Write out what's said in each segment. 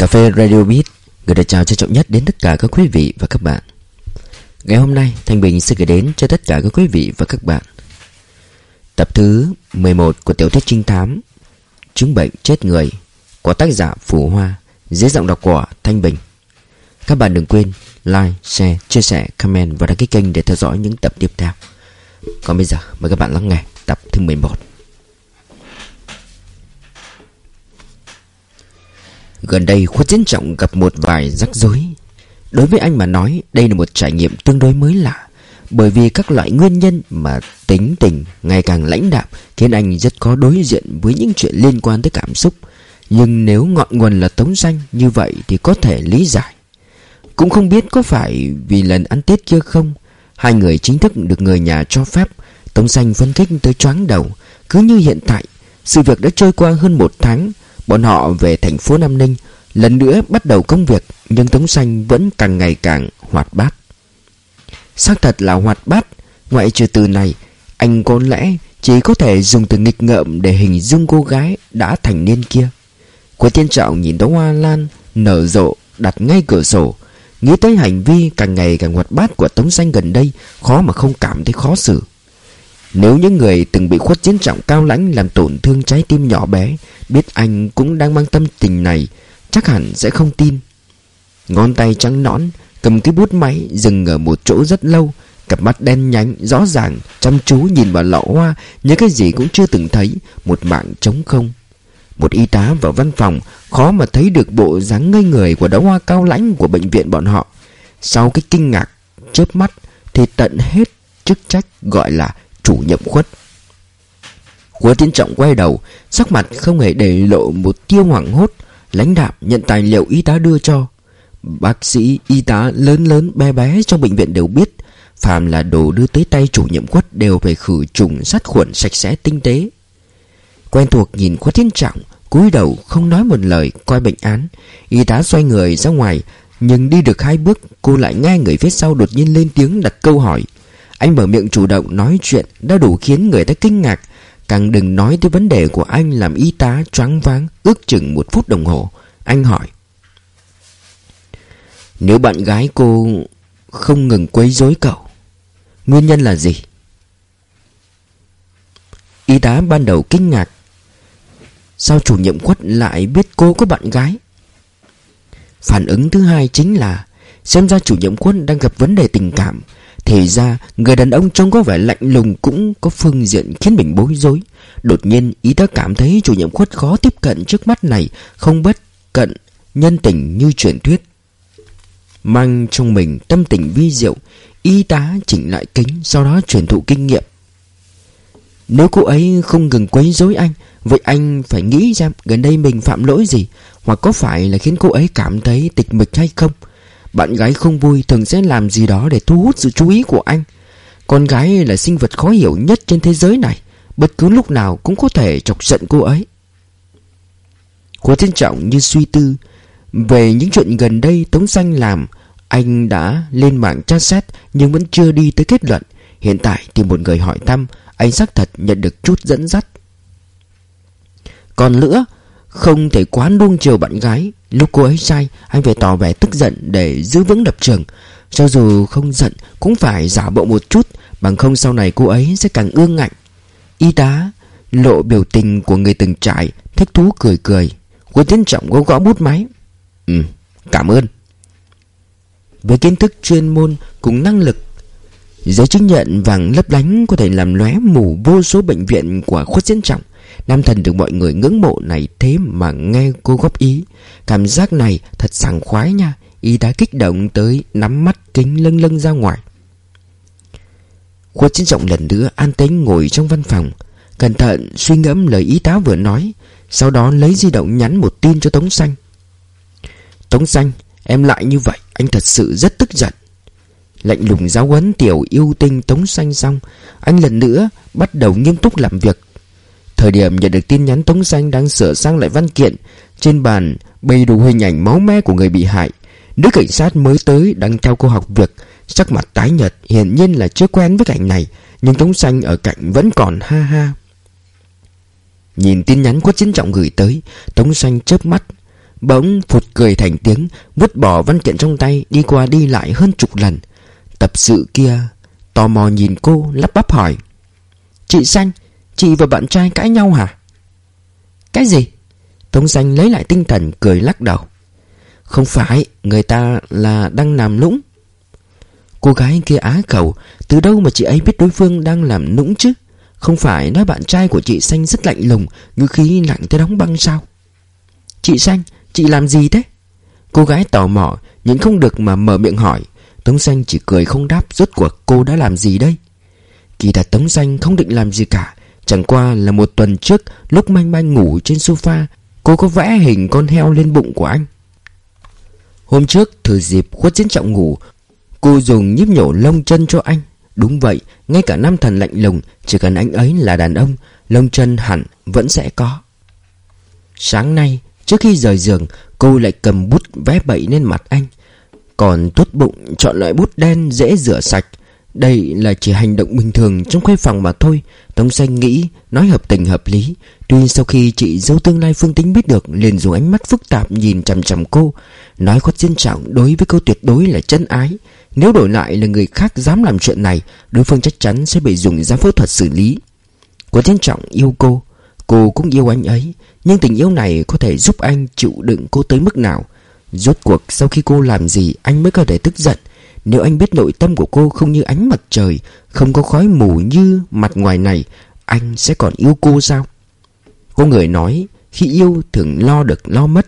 Cà phê Radio Beat gửi lời chào trân trọng nhất đến tất cả các quý vị và các bạn. Ngày hôm nay, Thanh Bình sẽ gửi đến cho tất cả các quý vị và các bạn tập thứ 11 của tiểu thuyết trinh thám Chứng bệnh chết người của tác giả Phủ Hoa dưới giọng đọc của Thanh Bình. Các bạn đừng quên like, share, chia sẻ, comment và đăng ký kênh để theo dõi những tập tiếp theo. Còn bây giờ, mời các bạn lắng nghe tập thứ 11. Gần đây Khuất Chiến Trọng gặp một vài rắc rối. Đối với anh mà nói, Đây là một trải nghiệm tương đối mới lạ, Bởi vì các loại nguyên nhân mà tính tình ngày càng lãnh đạm Khiến anh rất khó đối diện với những chuyện liên quan tới cảm xúc. Nhưng nếu ngọn nguồn là Tống Xanh Như vậy thì có thể lý giải. Cũng không biết có phải vì lần ăn Tết kia không, Hai người chính thức được người nhà cho phép, Tống Xanh phân tích tới choáng đầu. Cứ như hiện tại, Sự việc đã trôi qua hơn một tháng Bọn họ về thành phố Nam Ninh, Lần nữa bắt đầu công việc, Nhưng Tống Xanh vẫn càng ngày càng hoạt bát. Xác thật là hoạt bát, Ngoại trừ từ này, Anh có lẽ chỉ có thể dùng từ nghịch ngợm Để hình dung cô gái đã thành niên kia. Quế tiên trọng nhìn đóa hoa lan Nở rộ, đặt ngay cửa sổ, Nghĩ tới hành vi càng ngày càng hoạt bát của Tống Xanh gần đây, Khó mà không cảm thấy khó xử nếu những người từng bị khuất chiến trọng cao lãnh làm tổn thương trái tim nhỏ bé, Biết anh cũng đang mang tâm tình này, Chắc hẳn sẽ không tin. Ngón tay trắng nõn, Cầm cái bút máy dừng ở một chỗ rất lâu, Cặp mắt đen nhánh, rõ ràng, Chăm chú nhìn vào lọ hoa Như cái gì cũng chưa từng thấy, Một mạng trống không. Một y tá vào văn phòng, Khó mà thấy được bộ dáng ngây người Của đóa hoa cao lãnh của bệnh viện bọn họ. Sau cái kinh ngạc, chớp mắt, Thì tận hết chức trách gọi là chủ nhậm khuất. Hứa Tiến Trọng quay đầu Sắc mặt không hề để lộ một tiêu hoảng hốt Lãnh đạm nhận tài liệu y tá đưa cho. Bác sĩ, y tá lớn lớn bé bé trong bệnh viện đều biết Phàm là đồ đưa tới tay chủ nhiệm quất Đều phải khử trùng sát khuẩn sạch sẽ tinh tế. Quen thuộc nhìn Khuất Tiến Trọng cúi đầu không nói một lời coi bệnh án. Y tá xoay người ra ngoài Nhưng đi được hai bước Cô lại nghe người phía sau đột nhiên lên tiếng đặt câu hỏi anh mở miệng chủ động nói chuyện đã đủ khiến người ta kinh ngạc Càng đừng nói tới vấn đề của anh làm y tá choáng váng, ước chừng một phút đồng hồ Anh hỏi, Nếu bạn gái cô không ngừng quấy rối cậu, Nguyên nhân là gì? Y tá ban đầu kinh ngạc Sao chủ nhiệm quất lại biết cô có bạn gái? Phản ứng thứ hai chính là, Xem ra chủ nhiệm quân đang gặp vấn đề tình cảm thì ra, người đàn ông trông có vẻ lạnh lùng Cũng có phương diện khiến mình bối rối. Đột nhiên, ý ta cảm thấy chủ nhiệm khuất khó tiếp cận trước mắt này, Không bất cận nhân tình như truyền thuyết. Mang trong mình tâm tình vi diệu, Y tá chỉnh lại kính, Sau đó truyền thụ kinh nghiệm. Nếu cô ấy không ngừng quấy rối anh, Vậy anh phải nghĩ xem, gần đây mình phạm lỗi gì, Hoặc có phải là khiến cô ấy cảm thấy tịch mịch hay không? Bạn gái không vui thường sẽ làm gì đó để thu hút sự chú ý của anh. Con gái là sinh vật khó hiểu nhất trên thế giới này. Bất cứ lúc nào cũng có thể chọc giận cô ấy. Cô trân trọng như suy tư. Về những chuyện gần đây Tống Xanh làm, Anh đã lên mạng tra xét Nhưng vẫn chưa đi tới kết luận. Hiện tại thì một người hỏi thăm, Anh xác thật nhận được chút dẫn dắt. Còn nữa không thể quá nuông chiều bạn gái. Lúc cô ấy sai, Anh phải tỏ vẻ tức giận để giữ vững lập trường. Cho dù không giận, Cũng phải giả bộ một chút. Bằng không sau này cô ấy sẽ càng ương ngạnh. Y tá, Lộ biểu tình của người từng trải, Thích thú cười cười. Quân tiến trọng gõ gõ bút máy. Ừ cảm ơn. Với kiến thức chuyên môn cùng năng lực, Giấy chứng nhận vàng lấp lánh Có thể làm lóe mù vô số bệnh viện của khuất diễn trọng. Nam thần được mọi người ngưỡng mộ này thế mà nghe cô góp ý. Cảm giác này thật sảng khoái nha. Y đã kích động tới nắm mắt kính lâng lâng ra ngoài. Khuất chiến trọng lần nữa an tính ngồi trong văn phòng, Cẩn thận suy ngẫm lời y tá vừa nói, Sau đó lấy di động nhắn một tin cho Tống Xanh. Tống Xanh, Em lại như vậy, Anh thật sự rất tức giận. Lạnh lùng giáo huấn tiểu yêu tinh Tống Xanh xong, Anh lần nữa bắt đầu nghiêm túc làm việc. Thời điểm nhận được tin nhắn Tống Xanh đang sửa sang lại văn kiện, Trên bàn bày đủ hình ảnh máu me của người bị hại. Nữ cảnh sát mới tới đang theo cô học việc, Sắc mặt tái nhợt, hiển nhiên là chưa quen với cảnh này, Nhưng Tống Xanh ở cạnh vẫn còn ha ha. Nhìn tin nhắn quất chiến trọng gửi tới, Tống Xanh chớp mắt, Bỗng phụt cười thành tiếng, Vứt bỏ văn kiện trong tay, Đi qua đi lại hơn chục lần. Tập sự kia, Tò mò nhìn cô, lắp bắp hỏi, Chị Xanh Chị và bạn trai cãi nhau hả? Cái gì? Tống Danh lấy lại tinh thần, cười lắc đầu. Không phải, Người ta là đang làm lũng Cô gái kia á khẩu, Từ đâu mà chị ấy biết đối phương đang làm nũng chứ? Không phải nói bạn trai của chị Xanh rất lạnh lùng Như khí lạnh tới đóng băng sao? Chị Xanh, Chị làm gì thế? Cô gái tò mò Nhìn không được mà mở miệng hỏi. Tống Xanh chỉ cười không đáp, Rốt cuộc cô đã làm gì đây? Kỳ thật Tống Xanh không định làm gì cả Chẳng qua là một tuần trước, Lúc manh manh ngủ trên sofa, Cô có vẽ hình con heo lên bụng của anh. Hôm trước, Thừa dịp khuất diễn trọng ngủ, Cô dùng nhíp nhổ lông chân cho anh. Đúng vậy, Ngay cả nam thần lạnh lùng, Chỉ cần anh ấy là đàn ông, Lông chân hẳn vẫn sẽ có. Sáng nay, Trước khi rời giường, Cô lại cầm bút vẽ bậy lên mặt anh. Còn tốt bụng chọn loại bút đen dễ rửa sạch đây là chỉ hành động bình thường trong khuê phòng mà thôi. Tống xanh nghĩ, Nói hợp tình hợp lý. Tuy sau khi chị dâu tương lai Phương Tính biết được, liền dùng ánh mắt phức tạp nhìn chằm chằm cô. Nói khuất diên trọng đối với cô tuyệt đối là chân ái. Nếu đổi lại là người khác dám làm chuyện này, Đối phương chắc chắn sẽ bị dùng ra phẫu thuật xử lý. Có diên trọng yêu cô. Cô cũng yêu anh ấy. Nhưng tình yêu này có thể giúp anh chịu đựng cô tới mức nào? Rốt cuộc sau khi cô làm gì, anh mới có thể tức giận? Nếu anh biết nội tâm của cô không như ánh mặt trời, Không có khói mù như mặt ngoài này, Anh sẽ còn yêu cô sao? Có người nói, Khi yêu thường lo được lo mất.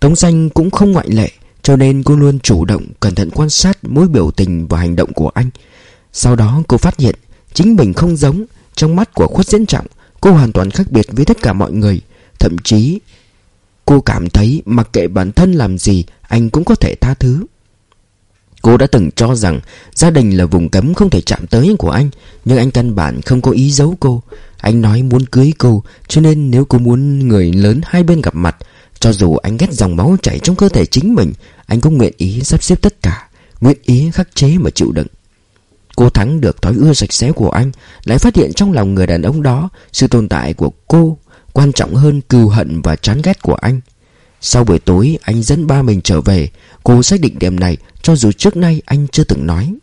Tống danh cũng không ngoại lệ, Cho nên cô luôn chủ động, cẩn thận quan sát Mỗi biểu tình và hành động của anh. Sau đó cô phát hiện, Chính mình không giống, Trong mắt của khuất diễn trọng, Cô hoàn toàn khác biệt với tất cả mọi người. Thậm chí, Cô cảm thấy mặc kệ bản thân làm gì, Anh cũng có thể tha thứ. Cô đã từng cho rằng Gia đình là vùng cấm không thể chạm tới của anh, Nhưng anh căn bản không có ý giấu cô. Anh nói muốn cưới cô, Cho nên nếu cô muốn người lớn hai bên gặp mặt, Cho dù anh ghét dòng máu chảy trong cơ thể chính mình, Anh cũng nguyện ý sắp xếp tất cả, Nguyện ý khắc chế mà chịu đựng. Cô thắng được thói ưa sạch sẽ của anh, Lại phát hiện trong lòng người đàn ông đó Sự tồn tại của cô Quan trọng hơn cừu hận và chán ghét của anh. Sau buổi tối anh dẫn ba mình trở về. Cô xác định điểm này Cho dù trước nay anh chưa từng nói.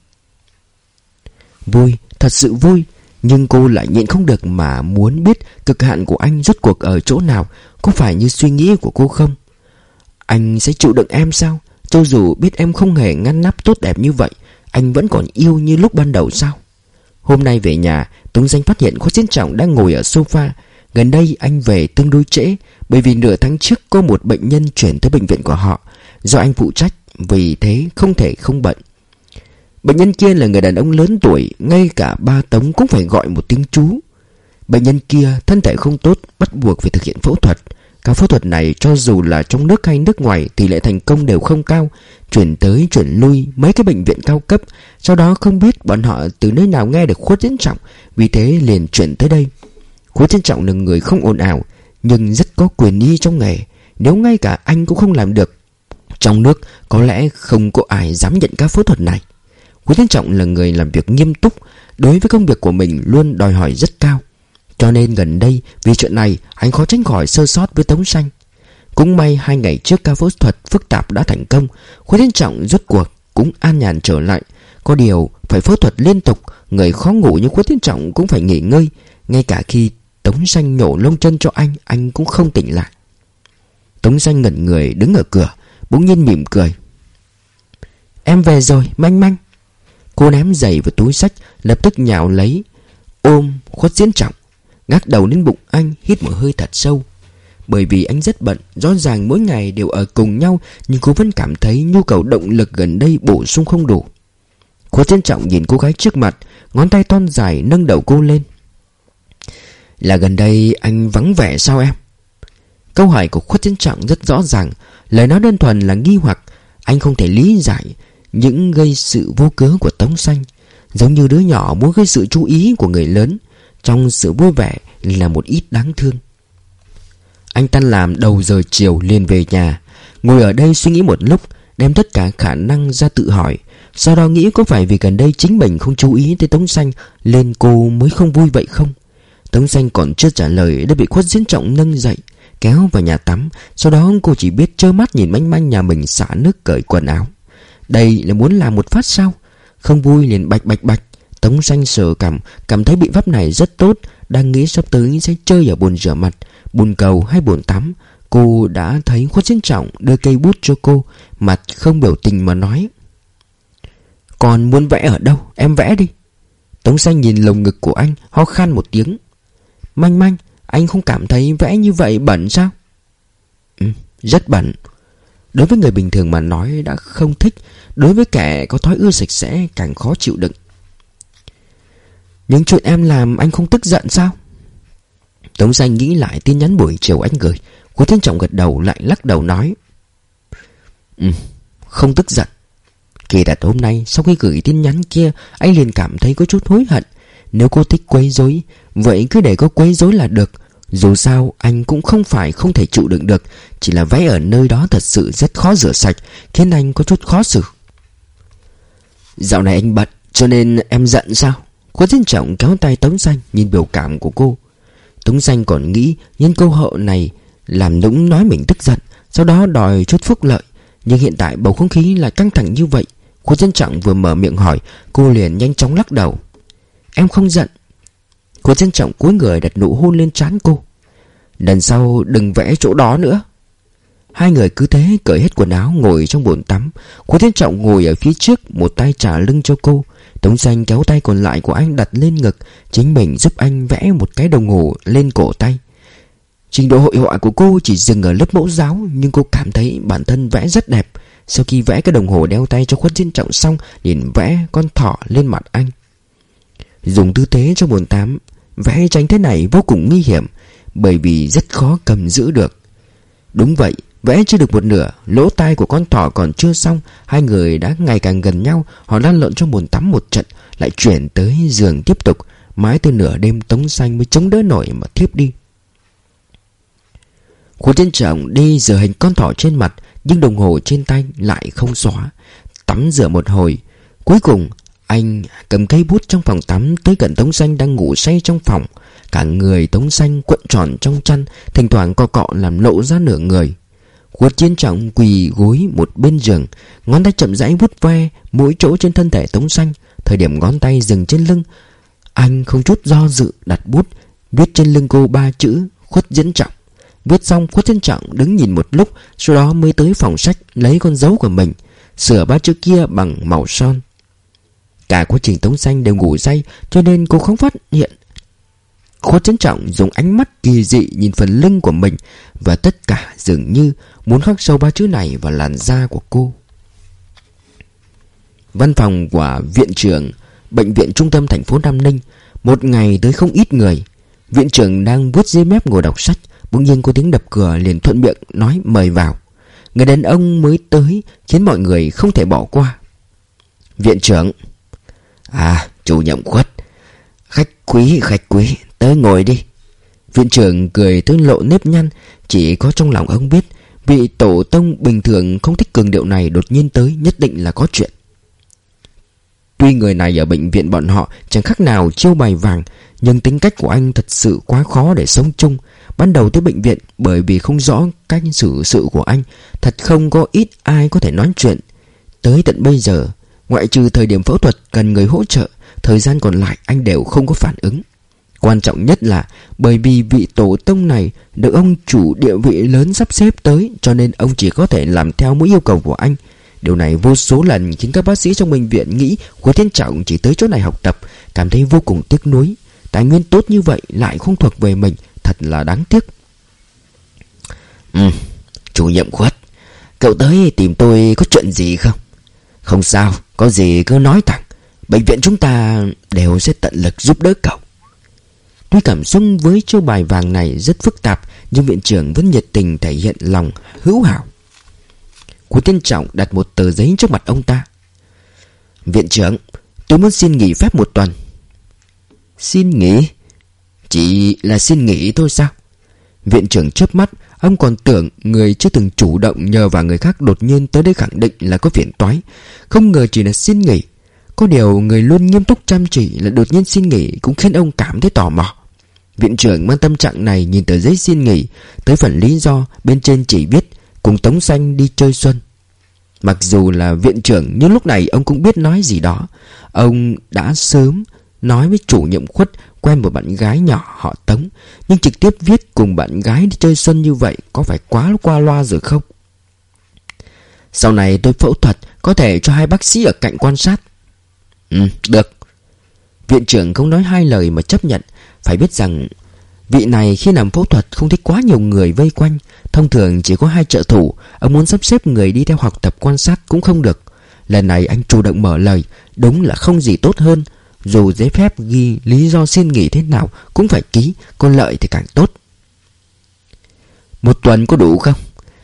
Vui, thật sự vui. Nhưng cô lại nhịn không được mà muốn biết Cực hạn của anh rốt cuộc ở chỗ nào. Có phải như suy nghĩ của cô không? Anh sẽ chịu đựng em sao? Cho dù biết em không hề ngăn nắp tốt đẹp như vậy anh vẫn còn yêu như lúc ban đầu sao? Hôm nay về nhà Tống Danh phát hiện Khuất Chiến Trọng đang ngồi ở sofa. Gần đây anh về tương đối trễ bởi vì nửa tháng trước có một bệnh nhân chuyển tới bệnh viện của họ, Do anh phụ trách, Vì thế không thể không bận Bệnh nhân kia là người đàn ông lớn tuổi, Ngay cả ba Tống cũng phải gọi một tiếng chú. Bệnh nhân kia thân thể không tốt, Bắt buộc phải thực hiện phẫu thuật. Các phẫu thuật này cho dù là trong nước hay nước ngoài Tỷ lệ thành công đều không cao, Chuyển tới chuyển lui mấy cái bệnh viện cao cấp. Sau đó không biết bọn họ từ nơi nào nghe được khuất diễn trọng, Vì thế liền chuyển tới đây. Khuất diễn trọng là người không ồn ào nhưng rất có quyền y trong nghề, Nếu ngay cả anh cũng không làm được. Trong nước, có lẽ không có ai dám nhận các phẫu thuật này. Quý Thiên trọng là người làm việc nghiêm túc, Đối với công việc của mình luôn đòi hỏi rất cao. Cho nên gần đây, vì chuyện này, anh khó tránh khỏi sơ sót với Tống Xanh. Cũng may hai ngày trước ca phẫu thuật phức tạp đã thành công, Quý Thiên Trọng rốt cuộc cũng an nhàn trở lại. Có điều, phải phẫu thuật liên tục, Người khó ngủ như Quý Thiên Trọng cũng phải nghỉ ngơi, Ngay cả khi Tống Xanh nhổ lông chân cho anh Anh cũng không tỉnh lại. Tống Xanh ngẩn người, đứng ở cửa, Bỗng nhiên mỉm cười. Em về rồi, manh manh. Cô ném giày vào túi sách, Lập tức nhào lấy, Ôm khuất diễn trọng, Ngác đầu lên bụng anh, Hít một hơi thật sâu. Bởi vì anh rất bận, Rõ ràng mỗi ngày đều ở cùng nhau, Nhưng cô vẫn cảm thấy nhu cầu động lực gần đây bổ sung không đủ. Khuất diễn trọng nhìn cô gái trước mặt, Ngón tay thon dài nâng đầu cô lên. Là gần đây anh vắng vẻ sao em? Câu hỏi của khuất chiến trọng rất rõ ràng, Lời nói đơn thuần là nghi hoặc. Anh không thể lý giải Những gây sự vô cớ của Tống Xanh. Giống như đứa nhỏ muốn gây sự chú ý của người lớn, trong sự vui vẻ là một ít đáng thương. Anh tan làm đầu giờ chiều liền về nhà, Ngồi ở đây suy nghĩ một lúc, Đem tất cả khả năng ra tự hỏi. Sau đó nghĩ có phải vì gần đây chính mình không chú ý tới Tống Xanh Lên cô mới không vui vậy không? Tống Xanh còn chưa trả lời Đã bị khuất diễn trọng nâng dậy, Kéo vào nhà tắm. Sau đó cô chỉ biết trơ mắt nhìn manh manh nhà mình xả nước cởi quần áo. Đây là muốn làm một phát sao? Không vui liền bạch bạch bạch. Tống xanh sờ cảm Cảm thấy bị vấp này rất tốt, Đang nghĩ sắp tới sẽ chơi ở bồn rửa mặt Bồn cầu hay bồn tắm. Cô đã thấy khuất diễn trọng đưa cây bút cho cô, Mặt không biểu tình mà nói, Còn muốn vẽ ở đâu? Em vẽ đi. Tống xanh nhìn lồng ngực của anh, Ho khan một tiếng. Manh manh, Anh không cảm thấy vẽ như vậy bẩn sao? Ừ rất bẩn. Đối với người bình thường mà nói đã không thích, Đối với kẻ có thói ưa sạch sẽ càng khó chịu đựng. Những chuyện em làm anh không tức giận sao? Tống Danh nghĩ lại tin nhắn buổi chiều anh gửi. Cô Thiên Trọng gật đầu lại lắc đầu nói Ừ Không tức giận. Kỳ đặt hôm nay sau khi gửi tin nhắn kia, Anh liền cảm thấy có chút hối hận. Nếu cô thích quấy rối Vậy cứ để có quấy rối là được. Dù sao, anh cũng không phải không thể chịu đựng được. Chỉ là váy ở nơi đó thật sự rất khó rửa sạch, Khiến anh có chút khó xử. Dạo này anh bận, Cho nên em giận sao? Khuất Thiên Trọng kéo tay Tống Xanh, Nhìn biểu cảm của cô. Tống Xanh còn nghĩ nhân câu hậu này Làm nũng nói mình tức giận, Sau đó đòi chút phúc lợi. Nhưng hiện tại bầu không khí lại căng thẳng như vậy. Khuất Diên Trọng vừa mở miệng hỏi, Cô liền nhanh chóng lắc đầu. Em không giận Cô Trân Trọng cúi người đặt nụ hôn lên trán cô. Lần sau đừng vẽ chỗ đó nữa. Hai người cứ thế cởi hết quần áo ngồi trong bồn tắm. Cô Trân Trọng ngồi ở phía trước, Một tay trả lưng cho cô. Tống xanh kéo tay còn lại của anh đặt lên ngực. Chính mình giúp anh vẽ một cái đồng hồ lên cổ tay. Trình độ hội họa của cô chỉ dừng ở lớp mẫu giáo, Nhưng cô cảm thấy bản thân vẽ rất đẹp. Sau khi vẽ cái đồng hồ đeo tay cho khuất chiến trọng xong, liền vẽ con thỏ lên mặt anh. Dùng tư thế cho bồn tám Vẽ tranh thế này vô cùng nguy hiểm, Bởi vì rất khó cầm giữ được. Đúng vậy, Vẽ chưa được một nửa, Lỗ tai của con thỏ còn chưa xong, Hai người đã ngày càng gần nhau, Họ lăn lộn trong bồn tắm một trận, Lại chuyển tới giường tiếp tục, Mãi từ nửa đêm tống xanh mới chống đỡ nổi mà thiếp đi. Khu trên trọng đi rửa hình con thỏ trên mặt, Nhưng đồng hồ trên tay lại không xóa. Tắm rửa một hồi, Cuối cùng anh cầm cây bút trong phòng tắm Tới gần Tống Xanh đang ngủ say trong phòng. Cả người Tống Xanh cuộn tròn trong chăn, Thỉnh thoảng co cọ làm lộ ra nửa người. Quật chiến trọng quỳ gối một bên giường, Ngón tay chậm rãi vuốt ve Mỗi chỗ trên thân thể Tống Xanh Thời điểm ngón tay dừng trên lưng, Anh không chút do dự đặt bút, Viết trên lưng cô ba chữ Khuất diễn trọng. Viết xong, Khuất diễn Trọng đứng nhìn một lúc, Sau đó mới tới phòng sách lấy con dấu của mình, Sửa ba chữ kia bằng màu son. Cả quá trình Tống Xanh đều ngủ say, Cho nên cô không phát hiện. Khó Trân Trọng dùng ánh mắt kỳ dị nhìn phần lưng của mình, Và tất cả dường như muốn khắc sâu ba chữ này vào làn da của cô. Văn phòng của viện trưởng, Bệnh viện trung tâm thành phố Nam Ninh, Một ngày tới không ít người. Viện trưởng đang vuốt dây mép ngồi đọc sách, Bỗng nhiên có tiếng đập cửa liền thuận miệng nói mời vào. Người đàn ông mới tới Khiến mọi người không thể bỏ qua. Viện trưởng À chủ nhậm khuất Khách quý khách quý, Tới ngồi đi. Viện trưởng cười tới lộ nếp nhăn, Chỉ có trong lòng ông biết, Vị tổ tông bình thường không thích cường điệu này Đột nhiên tới nhất định là có chuyện. Tuy người này ở bệnh viện bọn họ Chẳng khác nào chiêu bài vàng, Nhưng tính cách của anh thật sự quá khó để sống chung. Ban đầu tới bệnh viện Bởi vì không rõ cách xử sự của anh, Thật không có ít ai có thể nói chuyện. Tới tận bây giờ Ngoại trừ thời điểm phẫu thuật cần người hỗ trợ, Thời gian còn lại anh đều không có phản ứng. Quan trọng nhất là Bởi vì vị tổ tông này Được ông chủ địa vị lớn sắp xếp tới, Cho nên ông chỉ có thể làm theo mỗi yêu cầu của anh. Điều này vô số lần khiến các bác sĩ trong bệnh viện nghĩ Của Thiên Trọng chỉ tới chỗ này học tập, Cảm thấy vô cùng tiếc nuối. Tài nguyên tốt như vậy lại không thuộc về mình, Thật là đáng tiếc. Ừ Chủ nhiệm khuất, Cậu tới tìm tôi có chuyện gì không? Không sao, Có gì cứ nói thẳng. Bệnh viện chúng ta đều sẽ tận lực giúp đỡ cậu. Tuy cảm xúc với châu bài vàng này rất phức tạp, Nhưng viện trưởng vẫn nhiệt tình thể hiện lòng hữu hảo. Quý tiên trọng đặt một tờ giấy trước mặt ông ta. Viện trưởng, Tôi muốn xin nghỉ phép một tuần. Xin nghỉ? Chỉ là xin nghỉ thôi sao? Viện trưởng chớp mắt, Ông còn tưởng người chưa từng chủ động nhờ vào người khác đột nhiên tới đây khẳng định là có phiền toái. Không ngờ chỉ là xin nghỉ. Có điều người luôn nghiêm túc chăm chỉ là đột nhiên xin nghỉ cũng khiến ông cảm thấy tò mò. Viện trưởng mang tâm trạng này nhìn tờ giấy xin nghỉ, Tới phần lý do bên trên chỉ viết, Cùng Tống Xanh đi chơi xuân. Mặc dù là viện trưởng, Nhưng lúc này ông cũng biết nói gì đó. Ông đã sớm nói với chủ nhiệm khuất, Quen một bạn gái nhỏ họ Tống, Nhưng trực tiếp viết cùng bạn gái đi chơi xuân như vậy Có phải quá qua loa rồi không? Sau này tôi phẫu thuật, Có thể cho hai bác sĩ ở cạnh quan sát. Ừ được. Viện trưởng không nói hai lời mà chấp nhận. Phải biết rằng, Vị này khi làm phẫu thuật không thích quá nhiều người vây quanh. Thông thường chỉ có hai trợ thủ. Ông muốn sắp xếp người đi theo học tập quan sát cũng không được. Lần này anh chủ động mở lời. Đúng là không gì tốt hơn. Dù giấy phép ghi lý do xin nghỉ thế nào Cũng phải ký Có lợi thì càng tốt. Một tuần có đủ không?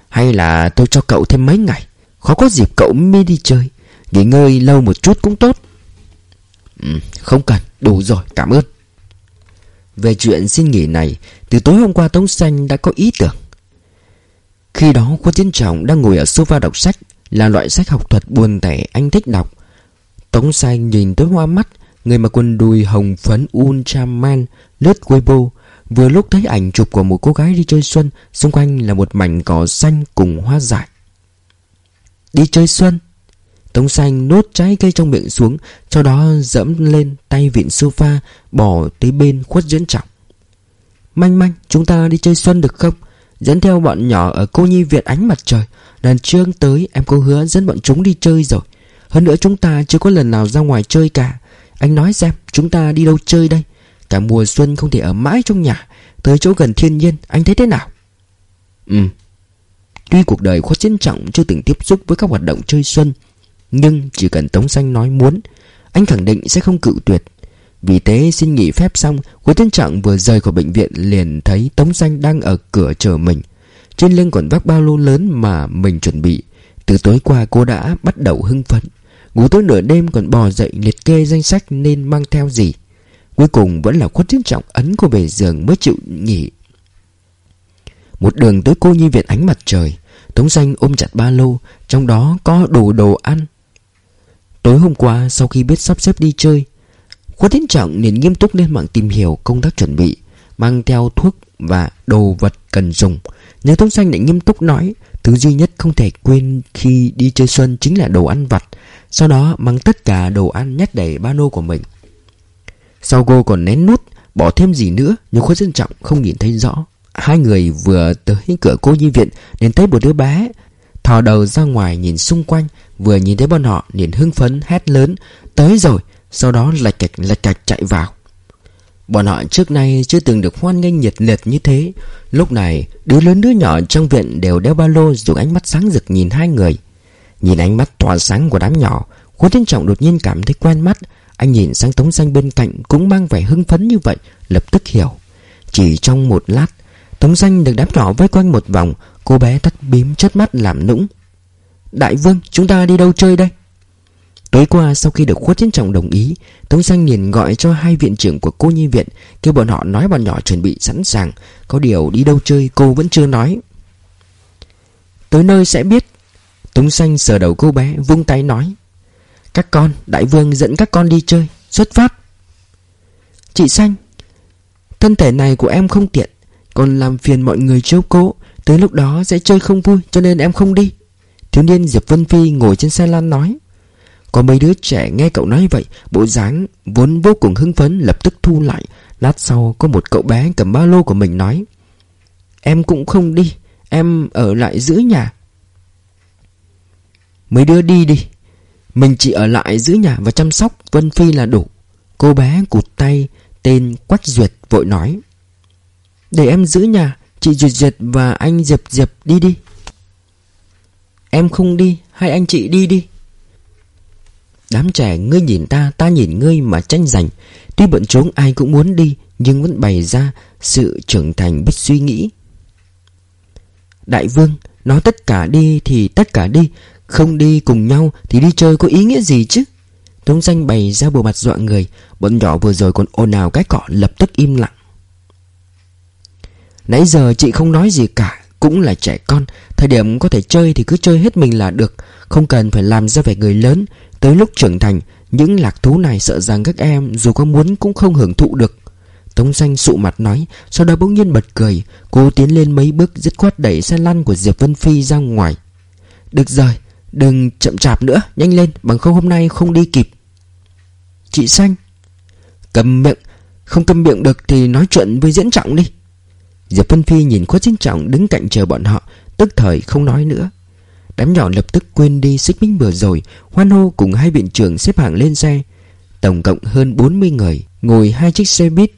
Hay là tôi cho cậu thêm mấy ngày? Khó có dịp cậu mới đi chơi. Nghỉ ngơi lâu một chút cũng tốt. Ừ, Không cần Đủ rồi cảm ơn. Về chuyện xin nghỉ này Từ tối hôm qua Tống Xanh đã có ý tưởng. Khi đó Khuất Chiến Trọng đang ngồi ở sofa đọc sách Là loại sách học thuật buồn tẻ anh thích đọc. Tống Xanh nhìn tới hoa mắt Người mà quần đùi hồng phấn Ultraman lướt Weibo, Vừa lúc thấy ảnh chụp của một cô gái đi chơi xuân, Xung quanh là một mảnh cỏ xanh cùng hoa dại. Đi chơi xuân, Tống xanh nốt trái cây trong miệng xuống, Sau đó dẫm lên tay vịn sofa, Bỏ tới bên khuất diễn trọng. Manh manh, chúng ta đi chơi xuân được không? Dẫn theo bọn nhỏ ở cô nhi viện ánh mặt trời. Lần trước tới, em có hứa dẫn bọn chúng đi chơi rồi. Hơn nữa chúng ta chưa có lần nào ra ngoài chơi cả. Anh nói xem, chúng ta đi đâu chơi đây? Cả mùa xuân không thể ở mãi trong nhà. Tới chỗ gần thiên nhiên, Anh thấy thế nào? Ừ. Tuy cuộc đời khuất chiến trọng, chưa từng tiếp xúc với các hoạt động chơi xuân, Nhưng chỉ cần Tống Xanh nói muốn, Anh khẳng định sẽ không cự tuyệt. Vì thế, xin nghỉ phép xong Khuất chiến trọng vừa rời khỏi bệnh viện Liền thấy Tống Xanh đang ở cửa chờ mình. Trên lưng còn vác bao lô lớn mà mình chuẩn bị. Từ tối qua, cô đã bắt đầu hưng phấn. Ngủ tới nửa đêm còn bò dậy liệt kê danh sách nên mang theo gì. Cuối cùng vẫn là khuất chiến trọng ấn cô về giường mới chịu nghỉ. Một đường tới cô nhi viện ánh mặt trời, Tống xanh ôm chặt ba lô, Trong đó có đồ đồ ăn. Tối hôm qua, sau khi biết sắp xếp đi chơi, Khuất Tiến Trọng liền nghiêm túc lên mạng tìm hiểu công tác chuẩn bị. Mang theo thuốc và đồ vật cần dùng. Nhớ Tống Xanh lại nghiêm túc nói, Thứ duy nhất không thể quên khi đi chơi xuân chính là đồ ăn vặt. Sau đó mang tất cả đồ ăn nhét đầy ba lô của mình. Sau cô còn nén nút, Bỏ thêm gì nữa, Nhưng Khuất dân Trọng không nhìn thấy rõ. Hai người vừa tới cửa cô nhi viện liền thấy một đứa bé Thò đầu ra ngoài nhìn xung quanh, Vừa nhìn thấy bọn họ liền hưng phấn hét lớn, Tới rồi! Sau đó lạch cạch lạch cạch chạy vào. Bọn họ trước nay chưa từng được hoan nghênh nhiệt liệt như thế. Lúc này, Đứa lớn đứa nhỏ trong viện đều đeo ba lô Dùng ánh mắt sáng rực nhìn hai người. Nhìn ánh mắt tỏa sáng của đám nhỏ Khuôn Thiên Trọng đột nhiên cảm thấy quen mắt. Anh nhìn sang Tống Xanh bên cạnh Cũng mang vẻ hưng phấn như vậy, Lập tức hiểu. Chỉ trong một lát, Tống Xanh được đám nhỏ vây quanh một vòng, Cô bé tắt bím chất mắt làm nũng. Đại vương, chúng ta đi đâu chơi đây? Tối qua sau khi được khuất chiến trọng đồng ý Tống Xanh liền gọi cho hai viện trưởng của cô nhi viện Kêu bọn họ nói bọn nhỏ chuẩn bị sẵn sàng Có điều đi đâu chơi cô vẫn chưa nói. Tới nơi sẽ biết Tống Xanh sờ đầu cô bé vung tay nói Các con, đại vương dẫn các con đi chơi Xuất phát. Chị Xanh Thân thể này của em không tiện Còn làm phiền mọi người chiếu cố Tới lúc đó sẽ chơi không vui cho nên em không đi. Thiếu niên Diệp Vân Phi ngồi trên xe lan nói có mấy đứa trẻ nghe cậu nói vậy, Bộ dáng vốn vô cùng hưng phấn Lập tức thu lại. Lát sau, có một cậu bé cầm ba lô của mình nói, Em cũng không đi, Em ở lại giữ nhà. Mấy đứa đi đi, Mình chỉ ở lại giữ nhà và chăm sóc, Vân Phi là đủ. Cô bé cụt tay, Tên Quách Duyệt vội nói, Để em giữ nhà, Chị Duyệt Duyệt và anh Diệp Diệp đi đi. Em không đi, Hai anh chị đi đi. Đám trẻ, ngươi nhìn ta Ta nhìn ngươi mà tranh giành. Tuy bận trốn ai cũng muốn đi, Nhưng vẫn bày ra sự trưởng thành biết suy nghĩ. Đại vương, Nói tất cả đi thì tất cả đi. Không đi cùng nhau Thì đi chơi có ý nghĩa gì chứ? Tống danh bày ra bộ mặt dọa người. Bọn nhỏ vừa rồi còn ồn ào cái cỏ lập tức im lặng. Nãy giờ chị không nói gì cả, Cũng là trẻ con. Thời điểm có thể chơi thì cứ chơi hết mình là được. Không cần phải làm ra vẻ người lớn. Tới lúc trưởng thành, Những lạc thú này sợ rằng các em Dù có muốn cũng không hưởng thụ được. Tống xanh sụ mặt nói, Sau đó bỗng nhiên bật cười Cô tiến lên mấy bước dứt khoát đẩy xe lăn của Diệp Vân Phi ra ngoài. Được rồi, Đừng chậm chạp nữa, Nhanh lên, Bằng không hôm nay không đi kịp. Chị xanh. Cầm miệng, Không cầm miệng được thì nói chuyện với diễn trọng đi. Diệp Vân Phi nhìn khuất diễn trọng đứng cạnh chờ bọn họ, Tức thời không nói nữa. Đám nhỏ lập tức quên đi xích mích vừa rồi, Hoan hô cùng hai viện trưởng xếp hàng lên xe. Tổng cộng hơn 40 người Ngồi hai chiếc xe buýt.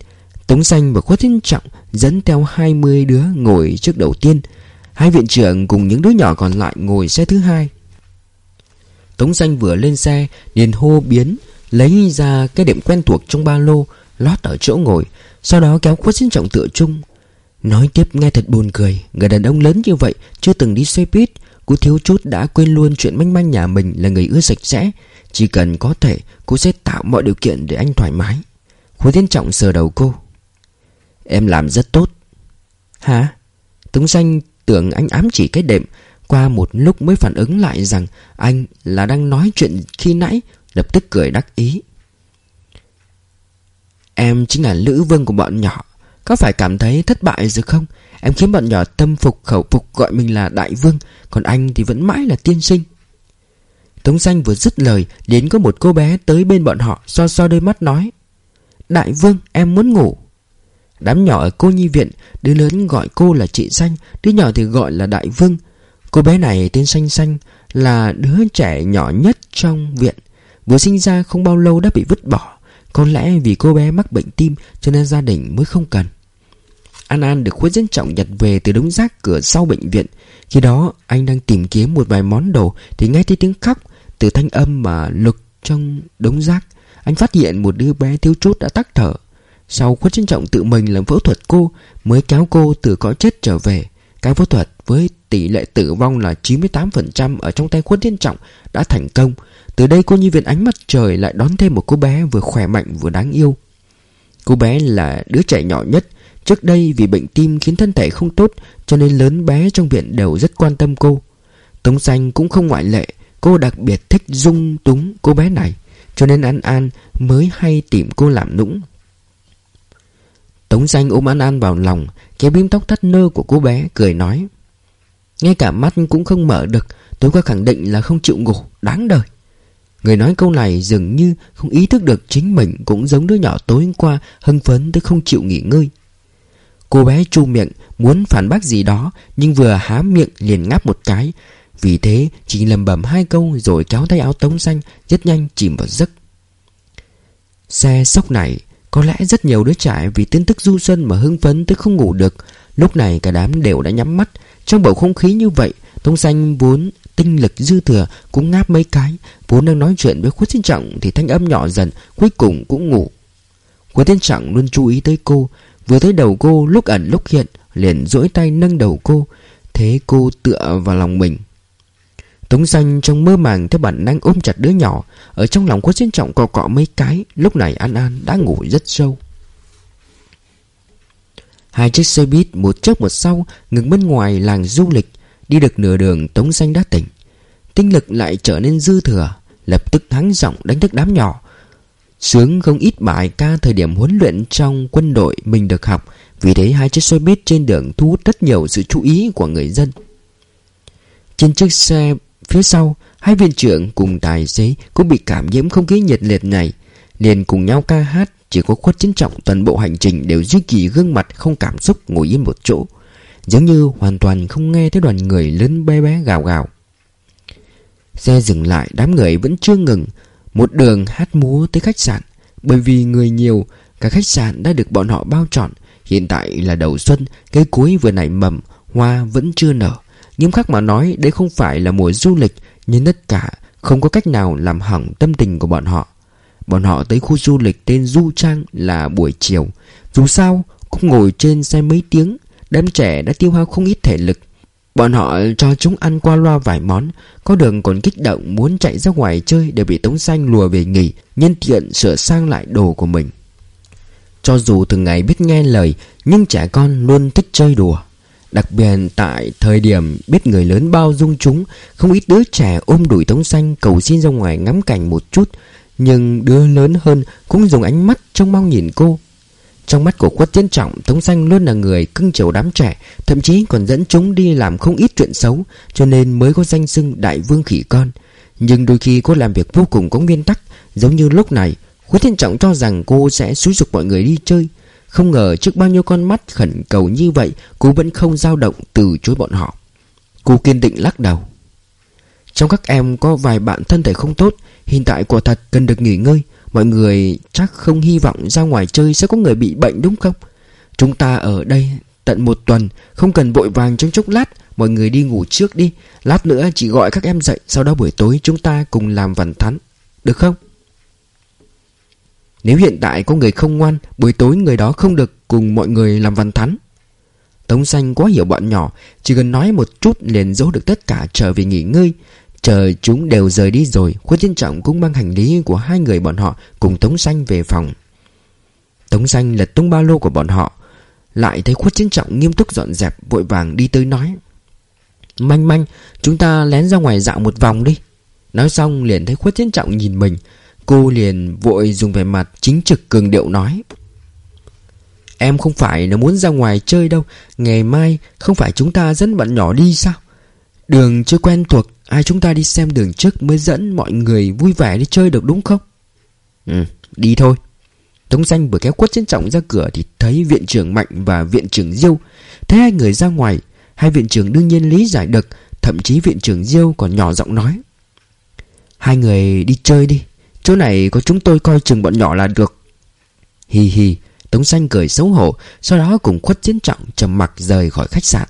Tống Xanh và Khuất Thiên Trọng Dẫn theo 20 đứa ngồi trước đầu tiên. Hai viện trưởng cùng những đứa nhỏ còn lại ngồi xe thứ hai. Tống Xanh vừa lên xe, liền hô biến, Lấy ra cái điểm quen thuộc trong ba lô, Lót ở chỗ ngồi, Sau đó kéo Khuất Thiên Trọng tựa chung. Nói tiếp nghe thật buồn cười, Người đàn ông lớn như vậy Chưa từng đi xe buýt. Cô thiếu chút đã quên luôn chuyện manh manh nhà mình là người ưa sạch sẽ. Chỉ cần có thể, Cô sẽ tạo mọi điều kiện để anh thoải mái. Khối Thiên Trọng sờ đầu cô. Em làm rất tốt. Hả? Tống xanh tưởng anh ám chỉ cái đệm. Qua một lúc mới phản ứng lại rằng Anh là đang nói chuyện khi nãy, Lập tức cười đắc ý. Em chính là lữ vương của bọn nhỏ. Có phải cảm thấy thất bại rồi không? Em khiến bọn nhỏ tâm phục khẩu phục gọi mình là đại vương, Còn anh thì vẫn mãi là tiên sinh. Tống xanh vừa dứt lời, Đến có một cô bé tới bên bọn họ, So so đôi mắt nói, Đại vương, em muốn ngủ. Đám nhỏ ở cô nhi viện, Đứa lớn gọi cô là chị Xanh, Đứa nhỏ thì gọi là Đại Vương. Cô bé này tên Xanh Xanh Là đứa trẻ nhỏ nhất trong viện, Vừa sinh ra không bao lâu đã bị vứt bỏ. Có lẽ vì cô bé mắc bệnh tim Cho nên gia đình mới không cần. An An được khuất dân trọng nhặt về từ đống rác cửa sau bệnh viện. Khi đó, anh đang tìm kiếm một vài món đồ Thì nghe thấy tiếng khóc Từ thanh âm mà lực trong đống rác. Anh phát hiện một đứa bé thiếu chút đã tắc thở. Sau khuất dân trọng tự mình làm phẫu thuật cô, Mới kéo cô từ cõi chết trở về. Cái phẫu thuật với tỷ lệ tử vong là 98% Ở trong tay khuất dân trọng đã thành công. Từ đây, cô như viện ánh mặt trời Lại đón thêm một cô bé vừa khỏe mạnh vừa đáng yêu. Cô bé là đứa trẻ nhỏ nhất Trước đây vì bệnh tim khiến thân thể không tốt, Cho nên lớn bé trong viện đều rất quan tâm cô. Tống xanh cũng không ngoại lệ, Cô đặc biệt thích dung túng cô bé này, Cho nên An An mới hay tìm cô làm nũng. Tống xanh ôm An An vào lòng, Kéo bím tóc thắt nơ của cô bé, Cười nói, Ngay cả mắt cũng không mở được Tôi có khẳng định là không chịu ngủ, Đáng đời. Người nói câu này dường như không ý thức được chính mình Cũng giống đứa nhỏ tối hôm qua Hưng phấn tới không chịu nghỉ ngơi. Cô bé chu miệng, muốn phản bác gì đó, Nhưng vừa há miệng liền ngáp một cái. Vì thế chỉ lầm bầm hai câu Rồi kéo tay áo tống xanh, Rất nhanh chìm vào giấc. Xe sốc này, có lẽ rất nhiều đứa trẻ vì tin tức du xuân mà hưng phấn tới không ngủ được. Lúc này cả đám đều đã nhắm mắt. Trong bầu không khí như vậy, tống xanh vốn tinh lực dư thừa, Cũng ngáp mấy cái. Vốn đang nói chuyện với khuất thiên trọng Thì thanh âm nhỏ dần, Cuối cùng cũng ngủ. Khuất thiên trọng luôn chú ý tới cô. Vừa thấy đầu cô lúc ẩn lúc hiện, Liền duỗi tay nâng đầu cô. Thế cô tựa vào lòng mình. Tống xanh trong mơ màng theo bản năng ôm chặt đứa nhỏ. Ở trong lòng có trân trọng cọ cọ mấy cái. Lúc này An An đã ngủ rất sâu. Hai chiếc xe buýt, một trước một sau, Ngừng bên ngoài làng du lịch. Đi được nửa đường, Tống xanh đã tỉnh. Tinh lực lại trở nên dư thừa. Lập tức thắng giọng đánh thức đám nhỏ. Sướng không ít bài ca thời điểm huấn luyện trong quân đội mình được học. Vì thế hai chiếc xe buýt trên đường thu hút rất nhiều sự chú ý của người dân. Trên chiếc xe Phía sau, Hai viên trưởng cùng tài xế Cũng bị cảm nhiễm không khí nhiệt liệt này. Liền cùng nhau ca hát, Chỉ có khuất chính trọng toàn bộ hành trình Đều duy trì gương mặt không cảm xúc ngồi yên một chỗ. Giống như hoàn toàn không nghe thấy đoàn người lớn bé bé gào gào. Xe dừng lại, đám người vẫn chưa ngừng một đường hát múa tới khách sạn. Bởi vì người nhiều, Cả khách sạn đã được bọn họ bao trọn Hiện tại là đầu xuân Cây cuối vừa nảy mầm, Hoa vẫn chưa nở. Nghiêm khắc mà nói, đây không phải là mùa du lịch, Nhưng tất cả không có cách nào làm hỏng tâm tình của bọn họ. Bọn họ tới khu du lịch tên Du Trang là buổi chiều. Dù sao, cũng ngồi trên xe mấy tiếng, Đám trẻ đã tiêu hao không ít thể lực. Bọn họ cho chúng ăn qua loa vài món, Có đường còn kích động muốn chạy ra ngoài chơi Để bị Tống Xanh lùa về nghỉ, Nhân tiện sửa sang lại đồ của mình. Cho dù từng ngày biết nghe lời, Nhưng trẻ con luôn thích chơi đùa. Đặc biệt tại thời điểm biết người lớn bao dung chúng, Không ít đứa trẻ ôm đuổi tống xanh cầu xin ra ngoài ngắm cảnh một chút. Nhưng đứa lớn hơn cũng dùng ánh mắt trong mong nhìn cô trong mắt của Quất Tiến Trọng, Tống Xanh luôn là người cưng chiều đám trẻ, Thậm chí còn dẫn chúng đi làm không ít chuyện xấu, Cho nên mới có danh xưng đại vương khỉ con. Nhưng đôi khi cô làm việc vô cùng có nguyên tắc, Giống như lúc này, Quất Tiến Trọng cho rằng cô sẽ xúi dục mọi người đi chơi. Không ngờ trước bao nhiêu con mắt khẩn cầu như vậy, Cô vẫn không dao động từ chối bọn họ. Cô kiên định lắc đầu. Trong các em có vài bạn thân thể không tốt, Hiện tại quả thật cần được nghỉ ngơi. Mọi người chắc không hy vọng ra ngoài chơi sẽ có người bị bệnh đúng không? Chúng ta ở đây tận một tuần, Không cần vội vàng trong chốc lát. Mọi người đi ngủ trước đi. Lát nữa chị gọi các em dậy, Sau đó buổi tối chúng ta cùng làm vằn thắn. Được không? Nếu hiện tại có người không ngoan, Buổi tối người đó không được cùng mọi người làm văn thắn. Tống xanh quá hiểu bọn nhỏ, Chỉ cần nói một chút liền dỗ được tất cả trở về nghỉ ngơi. Chờ chúng đều rời đi rồi, Khuất Thiên Trọng cũng mang hành lý của hai người bọn họ Cùng Tống Xanh về phòng. Tống Xanh lật tung ba lô của bọn họ, Lại thấy Khuất Thiên Trọng nghiêm túc dọn dẹp, Vội vàng đi tới nói, Manh manh, Chúng ta lén ra ngoài dạo một vòng đi. Nói xong liền thấy Khuất Thiên Trọng nhìn mình, Cô liền vội dùng vẻ mặt chính trực cường điệu nói, Em không phải là muốn ra ngoài chơi đâu, Ngày mai không phải chúng ta dẫn bạn nhỏ đi sao? Đường chưa quen thuộc, Ai chúng ta đi xem đường trước mới dẫn mọi người vui vẻ đi chơi được đúng không? Ừ đi thôi. Tống xanh vừa kéo quất trên trọng ra cửa Thì thấy viện trưởng Mạnh và viện trưởng Diêu. Thấy hai người ra ngoài, Hai viện trưởng đương nhiên lý giải được, Thậm chí viện trưởng Diêu còn nhỏ giọng nói. Hai người đi chơi đi, Chỗ này có chúng tôi coi chừng bọn nhỏ là được. Hi hi, Tống xanh cười xấu hổ, Sau đó cùng khuất chiến trọng trầm mặc rời khỏi khách sạn.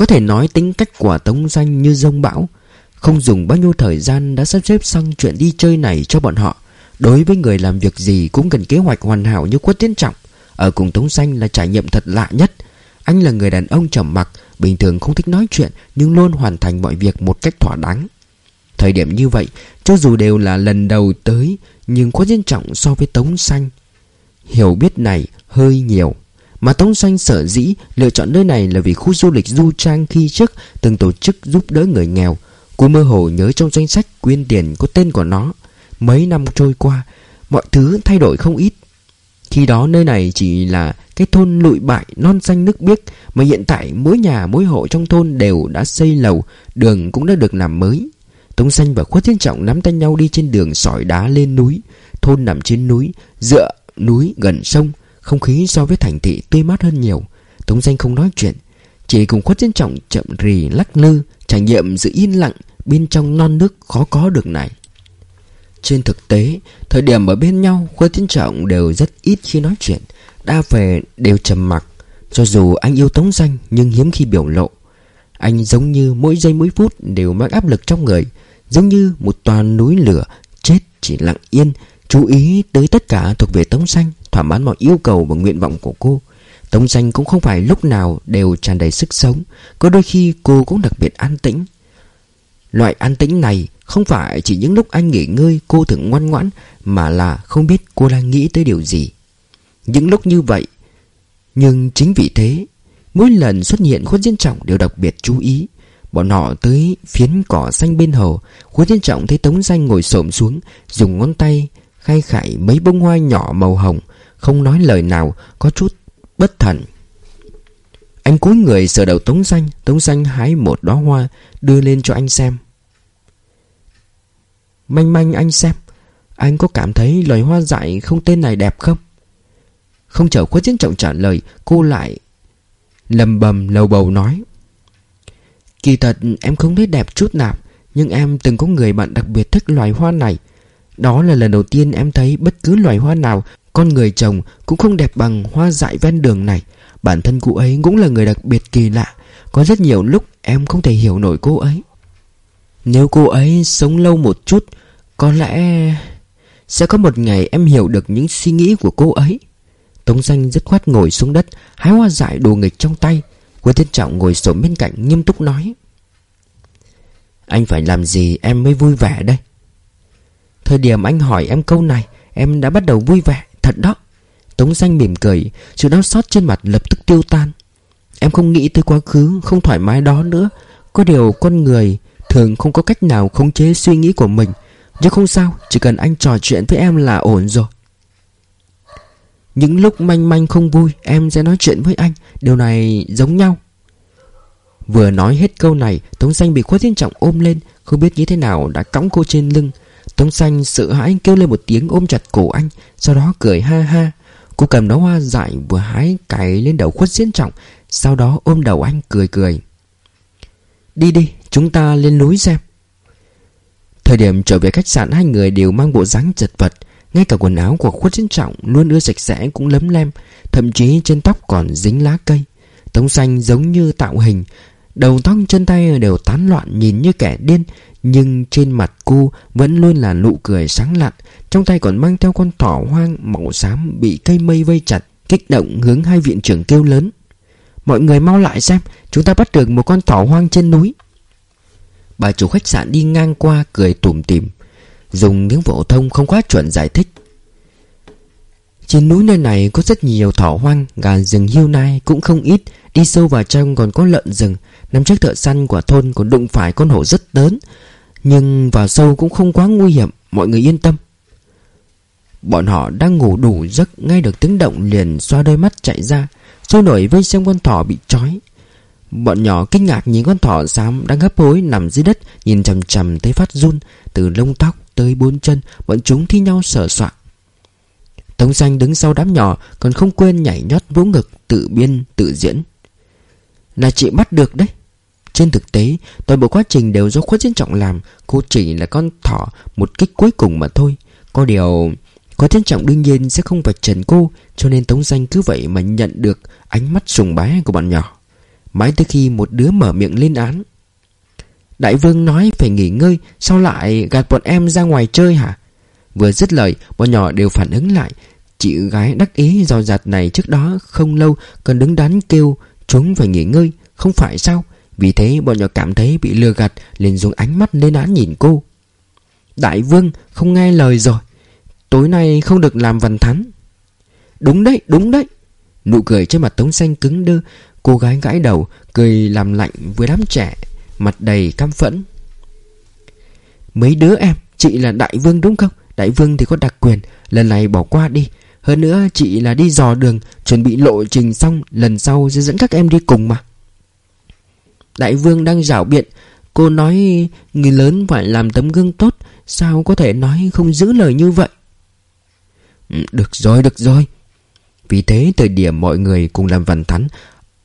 Có thể nói tính cách của Tống xanh như rông bão. Không dùng bao nhiêu thời gian đã sắp xếp xong chuyện đi chơi này cho bọn họ. Đối với người làm việc gì cũng cần kế hoạch hoàn hảo như quất tiến trọng. Ở cùng Tống Xanh là trải nghiệm thật lạ nhất. Anh là người đàn ông trầm mặc, Bình thường không thích nói chuyện, Nhưng luôn hoàn thành mọi việc một cách thỏa đáng. Thời điểm như vậy, Cho dù đều là lần đầu tới, Nhưng quất tiến trọng so với Tống Xanh Hiểu biết này hơi nhiều. Mà Tống Xanh sở dĩ Lựa chọn nơi này là vì khu du lịch Du Trang khi trước Từng tổ chức giúp đỡ người nghèo. Cô mơ hồ nhớ trong danh sách quyên tiền có tên của nó. Mấy năm trôi qua, Mọi thứ thay đổi không ít. Khi đó nơi này chỉ là cái thôn lụi bại, non xanh nước biếc, Mà hiện tại mỗi nhà, mỗi hộ trong thôn đều đã xây lầu, Đường cũng đã được làm mới. Tống Xanh và Khuất Thiên Trọng nắm tay nhau đi trên đường sỏi đá lên núi. Thôn nằm trên núi, Dựa núi gần sông. Không khí so với thành thị tươi mát hơn nhiều. Tống Xanh không nói chuyện. Chỉ cùng Khuất Thiên Trọng chậm rì lắc lư, Trải nghiệm sự yên lặng Bên trong non nước khó có được này. Trên thực tế, Thời điểm ở bên nhau, Khuất Thiên Trọng đều rất ít khi nói chuyện, Đa về đều trầm mặc. Cho dù anh yêu Tống Xanh Nhưng hiếm khi biểu lộ. Anh giống như mỗi giây mỗi phút đều mang áp lực trong người, Giống như một toàn núi lửa Chết chỉ lặng yên, Chú ý tới tất cả thuộc về Tống Xanh Thỏa mãn mọi yêu cầu và nguyện vọng của cô. Tống danh cũng không phải lúc nào đều tràn đầy sức sống, Có đôi khi cô cũng đặc biệt an tĩnh. Loại an tĩnh này không phải chỉ những lúc anh nghỉ ngơi, cô thường ngoan ngoãn, Mà là không biết cô đang nghĩ tới điều gì. Những lúc như vậy, Nhưng chính vì thế, Mỗi lần xuất hiện khuất diễn trọng đều đặc biệt chú ý. Bọn họ tới phiến cỏ xanh bên hồ, Khuất diễn Trọng thấy Tống Danh ngồi xổm xuống, Dùng ngón tay khai khải mấy bông hoa nhỏ màu hồng không nói lời nào, Có chút bất thần Anh cúi người sờ đầu Tống xanh Tống xanh hái một đóa hoa Đưa lên cho anh xem. Manh manh anh xem, Anh có cảm thấy loài hoa dại không tên này đẹp không? Không chờ Khuất Thiên Trọng trả lời, Cô lại lầm bầm lầu bầu nói. Kỳ thật em không thấy đẹp chút nào, Nhưng em từng có người bạn đặc biệt thích loài hoa này. Đó là lần đầu tiên em thấy bất cứ loài hoa nào con người chồng cũng không đẹp bằng hoa dại ven đường này. Bản thân cô ấy cũng là người đặc biệt kỳ lạ. Có rất nhiều lúc em không thể hiểu nổi cô ấy. Nếu cô ấy sống lâu một chút, Có lẽ Sẽ có một ngày em hiểu được những suy nghĩ của cô ấy. Tống danh dứt khoát ngồi xuống đất, Hái hoa dại đồ nghịch trong tay. Quân Thiên Trọng ngồi xổm bên cạnh nghiêm túc nói, Anh phải làm gì em mới vui vẻ đây? Thời điểm anh hỏi em câu này, Em đã bắt đầu vui vẻ. Thật đó. Tống xanh mỉm cười, Sự đau xót trên mặt lập tức tiêu tan. Em không nghĩ tới quá khứ, Không thoải mái đó nữa. Có điều con người Thường không có cách nào khống chế suy nghĩ của mình. Nhưng không sao, Chỉ cần anh trò chuyện với em là ổn rồi. Những lúc manh manh không vui, Em sẽ nói chuyện với anh. Điều này giống nhau. Vừa nói hết câu này, Tống xanh bị khuất thiên trọng ôm lên. Không biết như thế nào đã cõng cô trên lưng. Tống xanh sợ hãi kêu lên một tiếng ôm chặt cổ anh, Sau đó cười ha ha. Cô cầm đó hoa dại vừa hái cài lên đầu khuất diễn trọng, Sau đó ôm đầu anh cười cười. Đi đi, chúng ta lên núi xem. Thời điểm trở về khách sạn, Hai người đều mang bộ dáng chật vật. Ngay cả quần áo của khuất diễn trọng Luôn ưa sạch sẽ cũng lấm lem, Thậm chí trên tóc còn dính lá cây. Tống xanh giống như tạo hình Đầu tóc chân tay đều tán loạn nhìn như kẻ điên, Nhưng trên mặt cô vẫn luôn là nụ cười sáng lặn Trong tay còn mang theo con thỏ hoang màu xám bị cây mây vây chặt, Kích động hướng hai viện trưởng kêu lớn. Mọi người mau lại xem, Chúng ta bắt được một con thỏ hoang trên núi. Bà chủ khách sạn đi ngang qua cười tủm tỉm, Dùng tiếng phổ thông không quá chuẩn giải thích. Trên núi nơi này có rất nhiều thỏ hoang, Gà rừng hiêu nai cũng không ít, Đi sâu vào trong còn có lợn rừng Năm trước thợ săn của thôn còn đụng phải con hổ rất lớn, Nhưng vào sâu cũng không quá nguy hiểm, Mọi người yên tâm. Bọn họ đang ngủ đủ giấc Ngay được tiếng động liền xoa đôi mắt chạy ra Sôi nổi vây xem con thỏ bị trói. Bọn nhỏ kinh ngạc nhìn con thỏ xám đang hấp hối nằm dưới đất, Nhìn chầm chầm thấy phát run, Từ lông tóc tới bốn chân, Bọn chúng thi nhau sở soạn Tống xanh đứng sau đám nhỏ, Còn không quên nhảy nhót vỗ ngực, Tự biên, tự diễn. Là chị bắt được đấy. Trên thực tế, Toàn bộ quá trình đều do khuất diễn trọng làm, Cô chỉ là con thỏ Một kích cuối cùng mà thôi. Có điều, Khuất diễn trọng đương nhiên sẽ không vạch trần cô, Cho nên Tống danh cứ vậy mà nhận được Ánh mắt sùng bái của bọn nhỏ. Mãi tới khi một đứa mở miệng lên án, Đại vương nói phải nghỉ ngơi, Sao lại gạt bọn em ra ngoài chơi hả? Vừa dứt lời, Bọn nhỏ đều phản ứng lại. Chị gái đắc ý dò dạt này trước đó Không lâu còn đứng đắn kêu, Chúng phải nghỉ ngơi, Không phải sao? Vì thế bọn nhỏ cảm thấy bị lừa gạt, liền dùng ánh mắt lên án nhìn cô. Đại vương, không nghe lời rồi. Tối nay không được làm văn thắn Đúng đấy đúng đấy. Nụ cười trên mặt Tống Xanh cứng đơ. Cô gái gãi đầu, Cười làm lạnh với đám trẻ, Mặt đầy căm phẫn. Mấy đứa em, Chị là đại vương đúng không? Đại vương thì có đặc quyền, Lần này bỏ qua đi. Hơn nữa, chị là đi dò đường, Chuẩn bị lộ trình xong, Lần sau sẽ dẫn các em đi cùng mà. Đại vương đang rảo biện. Cô nói, người lớn phải làm tấm gương tốt, Sao có thể nói không giữ lời như vậy? Ừ, được rồi được rồi. Vì thế thời điểm mọi người cùng làm văn thắn,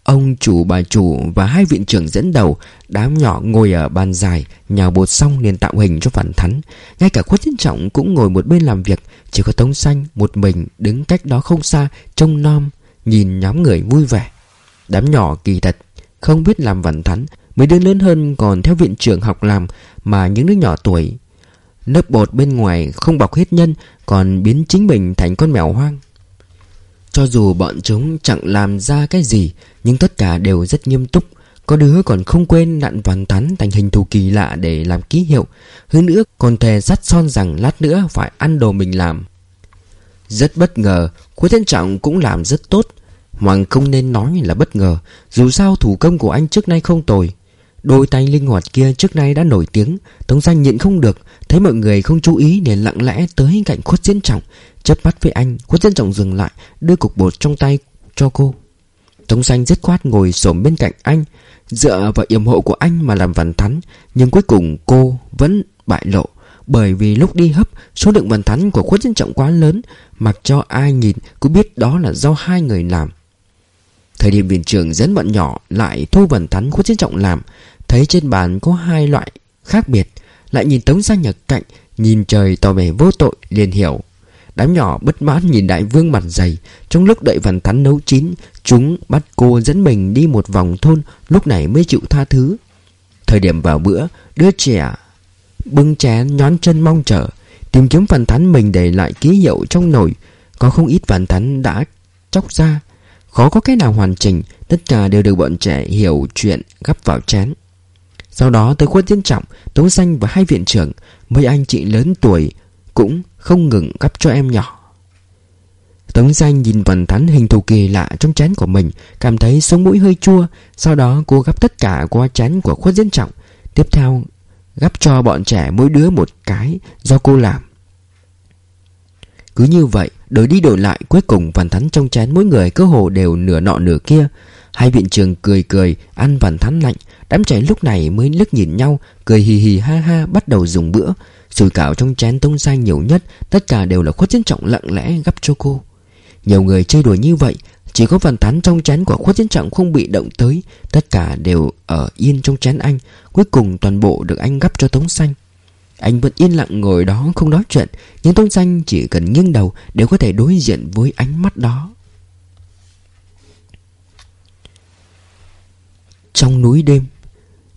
Ông chủ, bà chủ và hai viện trưởng dẫn đầu, Đám nhỏ ngồi ở bàn dài, Nhào bột xong liền tạo hình cho phản thắn. Ngay cả khuất tiến trọng cũng ngồi một bên làm việc, Chỉ có Tống Xanh một mình đứng cách đó không xa, Trông nom, Nhìn nhóm người vui vẻ. Đám nhỏ kỳ thật không biết làm vẩn thắn, Mấy đứa lớn hơn còn theo viện trưởng học làm Mà những đứa nhỏ tuổi. Lớp bột bên ngoài không bọc hết nhân, Còn biến chính mình thành con mèo hoang. Cho dù bọn chúng chẳng làm ra cái gì, Nhưng tất cả đều rất nghiêm túc. Có đứa còn không quên nặn vằn thắn thành hình thù kỳ lạ để làm ký hiệu. Hơn nữa còn thề sắt son rằng lát nữa phải ăn đồ mình làm. Rất bất ngờ Khuất Thiên Trọng cũng làm rất tốt. Hoàng không nên nói là bất ngờ, Dù sao thủ công của anh trước nay không tồi. Đôi tay linh hoạt kia trước nay đã nổi tiếng, Tống danh nhịn không được, Thấy mọi người không chú ý để lặng lẽ tới cạnh khuất diễn trọng. Chấp mắt với anh, Khuất diễn trọng dừng lại, Đưa cục bột trong tay cho cô. Tống xanh dứt khoát ngồi xổm bên cạnh anh, Dựa vào yểm hộ của anh mà làm vằn thắn, Nhưng cuối cùng cô vẫn bại lộ, Bởi vì lúc đi hấp, Số lượng vằn thắn của khuất diễn trọng quá lớn, Mặc cho ai nhìn cũng biết đó là do hai người làm. Thời điểm viện trưởng dẫn bọn nhỏ lại thu vần thắn khuất chiến trọng làm, Thấy trên bàn có hai loại khác biệt, Lại nhìn Tống sang Nhật cạnh, Nhìn trời tỏ vẻ vô tội, liền hiểu. Đám nhỏ bất mãn nhìn đại vương mặt dày, Trong lúc đợi vằn thắn nấu chín, Chúng bắt cô dẫn mình đi một vòng thôn, Lúc này mới chịu tha thứ. Thời điểm vào bữa, Đứa trẻ bưng chén nhón chân mong chờ, Tìm kiếm vằn thắn mình để lại ký hiệu trong nồi. Có không ít vằn thắn đã chóc ra Khó có cái nào hoàn chỉnh, Tất cả đều được bọn trẻ hiểu chuyện gấp vào chén Sau đó tới khuất diễn trọng, Tống xanh và hai viện trưởng, Mấy anh chị lớn tuổi Cũng không ngừng gấp cho em nhỏ. Tống xanh nhìn vần thắn hình thù kỳ lạ trong chén của mình, Cảm thấy sống mũi hơi chua, Sau đó cô gấp tất cả qua chén của khuất diễn trọng. Tiếp theo, gấp cho bọn trẻ mỗi đứa một cái Do cô làm. Cứ như vậy Đổi đi đổi lại, Cuối cùng Văn Thắn trong chén mỗi người cơ hồ đều nửa nọ nửa kia. Hai viện trường cười cười, Ăn Văn Thắn lạnh. Đám trẻ lúc này mới lức nhìn nhau, Cười hì hì ha ha, bắt đầu dùng bữa. Sùi cảo trong chén tông xanh nhiều nhất, Tất cả đều là khuất chiến trọng lặng lẽ gấp cho cô. Nhiều người chơi đùa như vậy, Chỉ có Văn Thắn trong chén của khuất chiến trọng không bị động tới. Tất cả đều ở yên trong chén anh, Cuối cùng toàn bộ được anh gấp cho tống xanh anh vẫn yên lặng ngồi đó không nói chuyện, Nhưng tôn Xanh chỉ cần nghiêng đầu Đều có thể đối diện với ánh mắt đó. Trong núi đêm,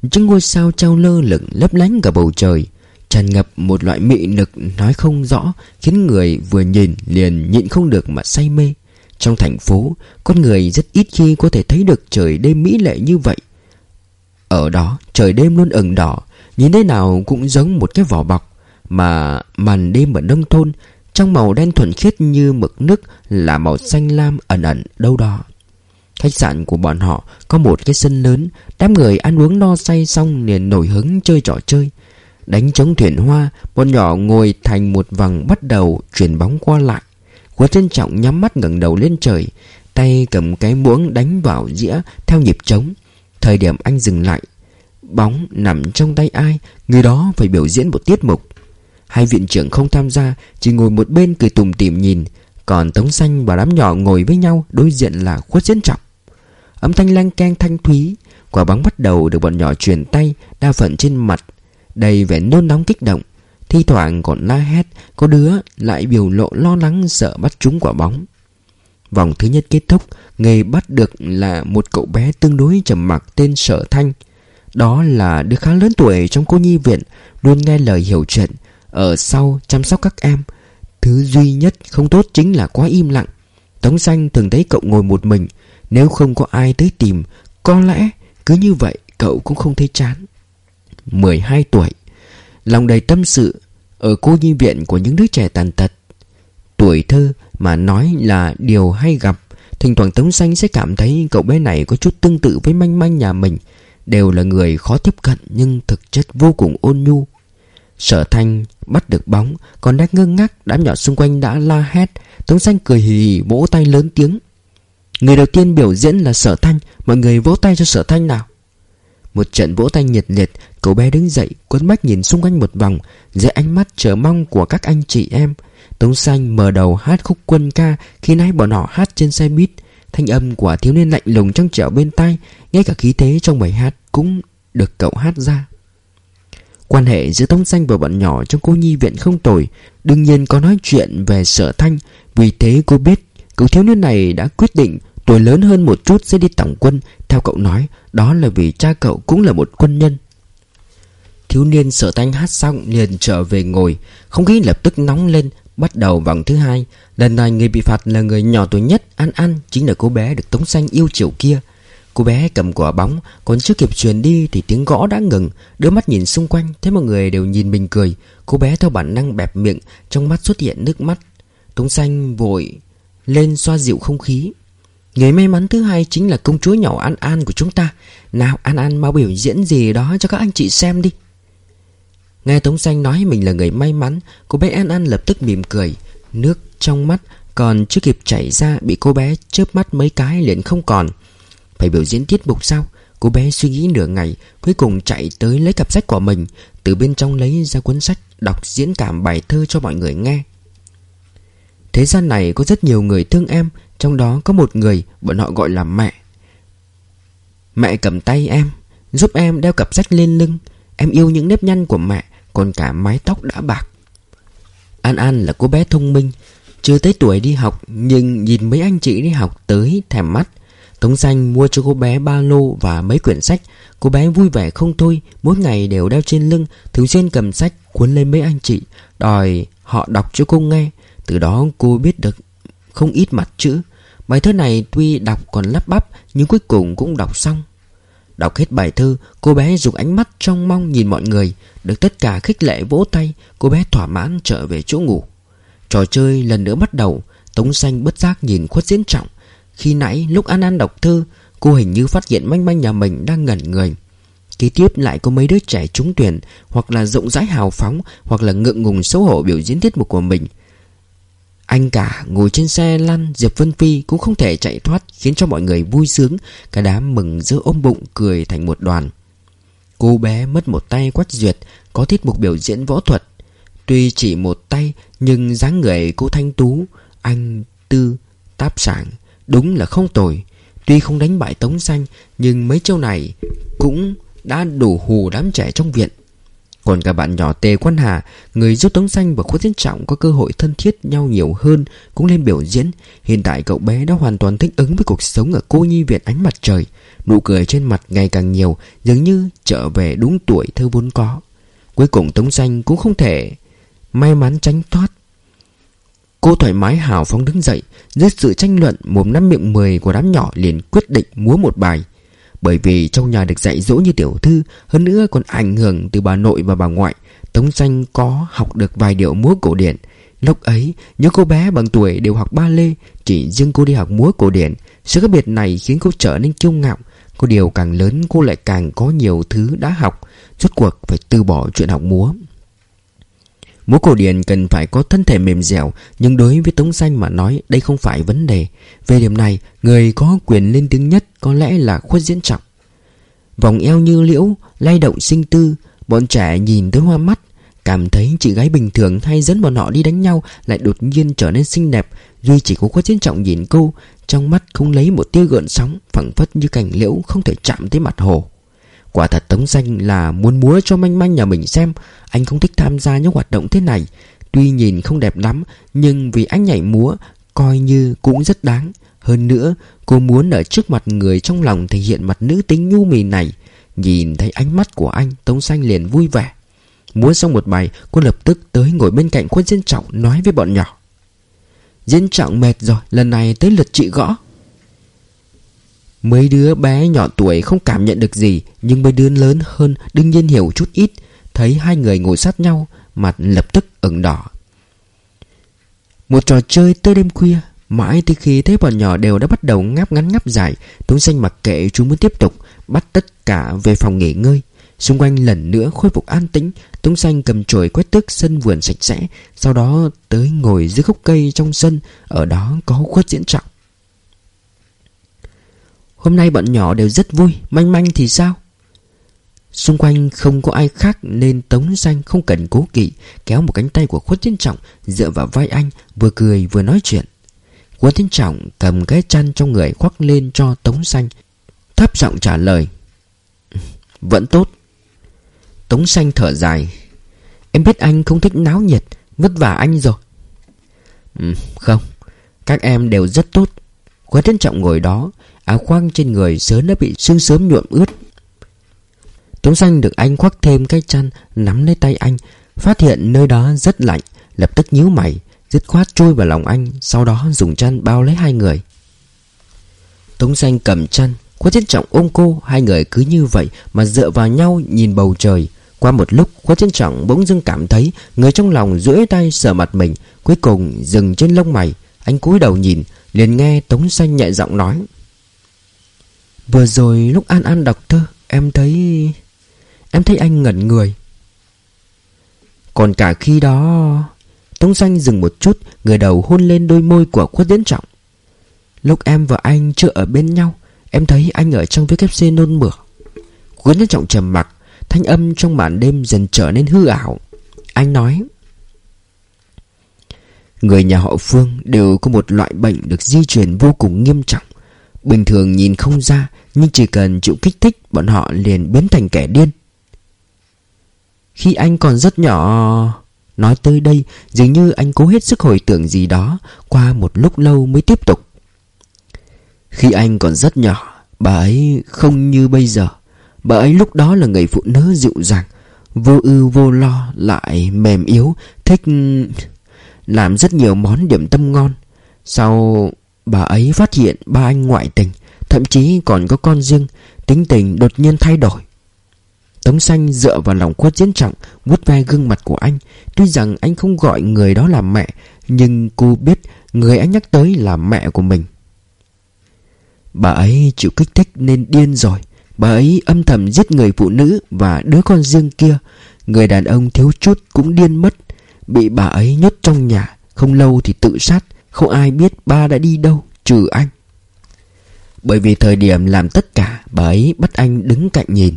Những ngôi sao trao lơ lửng lấp lánh cả bầu trời, Tràn ngập một loại mị nực nói không rõ, Khiến người vừa nhìn liền nhịn không được mà say mê. Trong thành phố, Con người rất ít khi có thể thấy được trời đêm mỹ lệ như vậy. Ở đó, trời đêm luôn ửng đỏ Nhìn thế nào cũng giống một cái vỏ bọc, Mà màn đêm ở nông thôn, Trong màu đen thuần khiết như mực nước Là màu xanh lam ẩn ẩn đâu đó. Khách sạn của bọn họ có một cái sân lớn, Đám người ăn uống no say xong liền nổi hứng chơi trò chơi. Đánh trống thuyền hoa, Bọn nhỏ ngồi thành một vòng bắt đầu chuyển bóng qua lại. Khuất trân trọng nhắm mắt ngẩng đầu lên trời, Tay cầm cái muỗng đánh vào dĩa theo nhịp trống. Thời điểm anh dừng lại Bóng nằm trong tay ai, Người đó phải biểu diễn một tiết mục. Hai viện trưởng không tham gia, Chỉ ngồi một bên cười tùng tìm nhìn, Còn Tống Xanh và đám nhỏ ngồi với nhau Đối diện là khuất diễn trọng. Âm thanh lanh keng thanh thúy, Quả bóng bắt đầu được bọn nhỏ truyền tay, Đa phần trên mặt, Đầy vẻ nôn nóng kích động. Thi thoảng còn la hét, Có đứa lại biểu lộ lo lắng sợ bắt trúng quả bóng. Vòng thứ nhất kết thúc Người bắt được là một cậu bé tương đối trầm mặc tên Sở Thanh đó là đứa khá lớn tuổi trong cô nhi viện, Luôn nghe lời hiểu chuyện, Ở sau chăm sóc các em. Thứ duy nhất không tốt chính là quá im lặng. Tống xanh thường thấy cậu ngồi một mình, Nếu không có ai tới tìm, Có lẽ cứ như vậy cậu cũng không thấy chán. 12 tuổi, Lòng đầy tâm sự Ở cô nhi viện của những đứa trẻ tàn tật. Tuổi thơ mà nói là điều hay gặp, Thỉnh thoảng Tống Xanh sẽ cảm thấy cậu bé này có chút tương tự với manh manh nhà mình Đều là người khó tiếp cận Nhưng thực chất vô cùng ôn nhu. Sở thanh bắt được bóng, Còn đang ngơ ngác, Đám nhỏ xung quanh đã la hét. Tống xanh cười hì hì, vỗ tay lớn tiếng. Người đầu tiên biểu diễn là sở thanh, Mọi người vỗ tay cho sở thanh nào. Một trận vỗ tay nhiệt liệt, Cậu bé đứng dậy, quấn mắt nhìn xung quanh một vòng, Dưới ánh mắt chờ mong của các anh chị em. Tống xanh mở đầu hát khúc quân ca, Khi nãy bọn họ hát trên xe buýt. Thanh âm của thiếu niên lạnh lùng trong trẻo bên tai, Ngay cả khí thế trong bài hát cũng được cậu hát ra. Quan hệ giữa Tống Xanh và bọn nhỏ trong cô nhi viện không tồi, Đương nhiên có nói chuyện về sở thanh. Vì thế cô biết Cậu thiếu niên này đã quyết định Tuổi lớn hơn một chút sẽ đi tổng quân. Theo cậu nói, Đó là vì cha cậu cũng là một quân nhân. Thiếu niên sở thanh hát xong liền trở về ngồi. Không khí lập tức nóng lên, Bắt đầu vòng thứ hai. Lần này người bị phạt là người nhỏ tuổi nhất, An An, chính là cô bé được Tống Xanh yêu chiều kia. Cô bé cầm quả bóng, Còn chưa kịp truyền đi thì tiếng gõ đã ngừng. Đưa mắt nhìn xung quanh, Thấy mọi người đều nhìn mình cười. Cô bé theo bản năng bẹp miệng, Trong mắt xuất hiện nước mắt. Tống Xanh vội lên xoa dịu không khí. Người may mắn thứ hai chính là công chúa nhỏ An An của chúng ta. Nào, An An, mau biểu diễn gì đó cho các anh chị xem đi. Nghe Tống Xanh nói mình là người may mắn, Cô bé An An lập tức mỉm cười. Nước trong mắt còn chưa kịp chảy ra, Bị cô bé chớp mắt mấy cái liền không còn. Phải biểu diễn tiết mục sao? Cô bé suy nghĩ nửa ngày, Cuối cùng chạy tới lấy cặp sách của mình. Từ bên trong lấy ra cuốn sách, Đọc diễn cảm bài thơ cho mọi người nghe. Thế gian này có rất nhiều người thương em, Trong đó có một người, Bọn họ gọi là mẹ. Mẹ cầm tay em, Giúp em đeo cặp sách lên lưng. Em yêu những nếp nhăn của mẹ, Còn cả mái tóc đã bạc. An An là cô bé thông minh, Chưa tới tuổi đi học, Nhưng nhìn mấy anh chị đi học tới thèm mắt Tống xanh mua cho cô bé ba lô và mấy quyển sách. Cô bé vui vẻ không thôi, Mỗi ngày đều đeo trên lưng, Thường xuyên cầm sách, cuốn lên mấy anh chị, Đòi họ đọc cho cô nghe. Từ đó cô biết được không ít mặt chữ. Bài thơ này tuy đọc còn lắp bắp, Nhưng cuối cùng cũng đọc xong. Đọc hết bài thơ, Cô bé dùng ánh mắt trong mong nhìn mọi người. Được tất cả khích lệ vỗ tay, Cô bé thỏa mãn trở về chỗ ngủ. Trò chơi lần nữa bắt đầu, Tống xanh bất giác nhìn khuất diễn trọng. Khi nãy, lúc An An đọc thư, Cô hình như phát hiện manh manh nhà mình đang ngẩn người. Kế tiếp lại có mấy đứa trẻ trúng tuyển, Hoặc là rộng rãi hào phóng, Hoặc là ngượng ngùng xấu hổ biểu diễn tiết mục của mình. Anh cả ngồi trên xe lăn, Diệp Vân Phi cũng không thể chạy thoát, Khiến cho mọi người vui sướng. Cả đám mừng giữa ôm bụng, cười thành một đoàn. Cô bé mất một tay quách duyệt, Có tiết mục biểu diễn võ thuật. Tuy chỉ một tay, Nhưng dáng người cô thanh tú, Anh tư, táp sảng. Đúng là không tồi. Tuy không đánh bại Tống Xanh, Nhưng mấy châu này cũng đã đủ hù đám trẻ trong viện. Còn cả bạn nhỏ Tề Quan Hà, Người giúp Tống Xanh và Khuất Tiến Trọng có cơ hội thân thiết nhau nhiều hơn, Cũng lên biểu diễn. Hiện tại cậu bé đã hoàn toàn thích ứng với cuộc sống Ở cô nhi viện ánh mặt trời. Nụ cười trên mặt ngày càng nhiều, Dường như trở về đúng tuổi thơ vốn có. Cuối cùng Tống Xanh cũng không thể May mắn tránh thoát. Cô thoải mái hào phóng đứng dậy, Dưới sự tranh luận, Một năm miệng mười của đám nhỏ liền quyết định múa một bài. Bởi vì trong nhà được dạy dỗ như tiểu thư, Hơn nữa còn ảnh hưởng từ bà nội và bà ngoại, Tống xanh có học được vài điệu múa cổ điển. Lúc ấy những cô bé bằng tuổi đều học ba lê, Chỉ riêng cô đi học múa cổ điển. Sự khác biệt này khiến cô trở nên kiêu ngạo. Cô điều càng lớn, cô lại càng có nhiều thứ đã học. Rốt cuộc phải từ bỏ chuyện học múa. Múa cổ điển cần phải có thân thể mềm dẻo, Nhưng đối với Tống Xanh mà nói, đây không phải vấn đề. Về điểm này, Người có quyền lên tiếng nhất có lẽ là khuất diễn trọng. Vòng eo như liễu, Lay động sinh tư, Bọn trẻ nhìn tới hoa mắt, Cảm thấy chị gái bình thường hay dẫn bọn họ đi đánh nhau Lại đột nhiên trở nên xinh đẹp. Duy chỉ có khuất diễn trọng nhìn cô, Trong mắt không lấy một tia gợn sóng, phẳng phất như cành liễu không thể chạm tới mặt hồ. Quả thật Tống Danh là muốn múa cho manh manh nhà mình xem. Anh không thích tham gia những hoạt động thế này. Tuy nhìn không đẹp lắm, Nhưng vì anh nhảy múa, Coi như cũng rất đáng. Hơn nữa, cô muốn ở trước mặt người trong lòng Thể hiện mặt nữ tính nhu mì này. Nhìn thấy ánh mắt của anh, Tống Xanh liền vui vẻ. Múa xong một bài, Cô lập tức tới ngồi bên cạnh khuôn Diễn Trọng Nói với bọn nhỏ. Diễn Trọng mệt rồi, Lần này tới lượt chị gõ. Mấy đứa bé nhỏ tuổi không cảm nhận được gì, Nhưng mấy đứa lớn hơn đương nhiên hiểu chút ít. Thấy hai người ngồi sát nhau, Mặt lập tức ửng đỏ. Một trò chơi tới đêm khuya, Mãi từ khi thấy bọn nhỏ đều đã bắt đầu ngáp ngắn ngáp dài Tống xanh mặc kệ chúng muốn tiếp tục, Bắt tất cả về phòng nghỉ ngơi. Xung quanh lần nữa khôi phục an tĩnh Tống xanh cầm chổi quét tước sân vườn sạch sẽ, Sau đó tới ngồi dưới gốc cây trong sân, Ở đó có khuất diễn trọng. Hôm nay bọn nhỏ đều rất vui. Manh manh thì sao? Xung quanh không có ai khác Nên Tống Danh không cần cố kỵ Kéo một cánh tay của Khuất Thiên Trọng Dựa vào vai anh Vừa cười vừa nói chuyện. Khuất Thiên Trọng cầm cái chăn trong người khoác lên cho Tống Xanh Thấp giọng trả lời ừ, Vẫn tốt. Tống Xanh thở dài Em biết anh không thích náo nhiệt Vất vả anh rồi. Ừ, Không Các em đều rất tốt. Khuất Thiên Trọng ngồi đó Áo khoang trên người sớm đã bị sương sớm nhuộm ướt. Tống xanh được anh khoác thêm cái chăn, Nắm lấy tay anh, Phát hiện nơi đó rất lạnh, Lập tức nhíu mày, Dứt khoát chui vào lòng anh, Sau đó dùng chăn bao lấy hai người. Tống xanh cầm chăn, Khuất Chiến Trọng ôm cô, Hai người cứ như vậy mà dựa vào nhau nhìn bầu trời. Qua một lúc, Khuất Chiến Trọng bỗng dưng cảm thấy Người trong lòng duỗi tay sờ mặt mình, Cuối cùng dừng trên lông mày. Anh cúi đầu nhìn, liền nghe Tống xanh nhẹ giọng nói. Vừa rồi lúc An An đọc thơ Em thấy... Em thấy anh ngẩn người. Còn cả khi đó, Tống xanh dừng một chút, Người đầu hôn lên đôi môi của khuất diễn trọng. Lúc em và anh chưa ở bên nhau, Em thấy anh ở trong WC nôn mửa. Khuất diễn trọng trầm mặc, Thanh âm trong màn đêm dần trở nên hư ảo. Anh nói, Người nhà họ Phương đều có một loại bệnh được di truyền vô cùng nghiêm trọng. Bình thường nhìn không ra, Nhưng chỉ cần chịu kích thích, Bọn họ liền biến thành kẻ điên. Khi anh còn rất nhỏ, Nói tới đây, Dường như anh cố hết sức hồi tưởng gì đó, Qua một lúc lâu mới tiếp tục. Khi anh còn rất nhỏ, Bà ấy không như bây giờ. Bà ấy lúc đó là người phụ nữ dịu dàng, Vô ưu vô lo, Lại mềm yếu, Thích Làm rất nhiều món điểm tâm ngon. Sau Bà ấy phát hiện ba anh ngoại tình, Thậm chí còn có con riêng, Tính tình đột nhiên thay đổi. Tống xanh dựa vào lòng khuất diễn trọng, vuốt ve gương mặt của anh. Tuy rằng anh không gọi người đó là mẹ, Nhưng cô biết Người anh nhắc tới là mẹ của mình. Bà ấy chịu kích thích nên điên rồi. Bà ấy âm thầm giết người phụ nữ Và đứa con riêng kia. Người đàn ông thiếu chút cũng điên mất. Bị bà ấy nhốt trong nhà, Không lâu thì tự sát. Không ai biết ba đã đi đâu, Trừ anh. Bởi vì thời điểm làm tất cả, Bà ấy bắt anh đứng cạnh nhìn.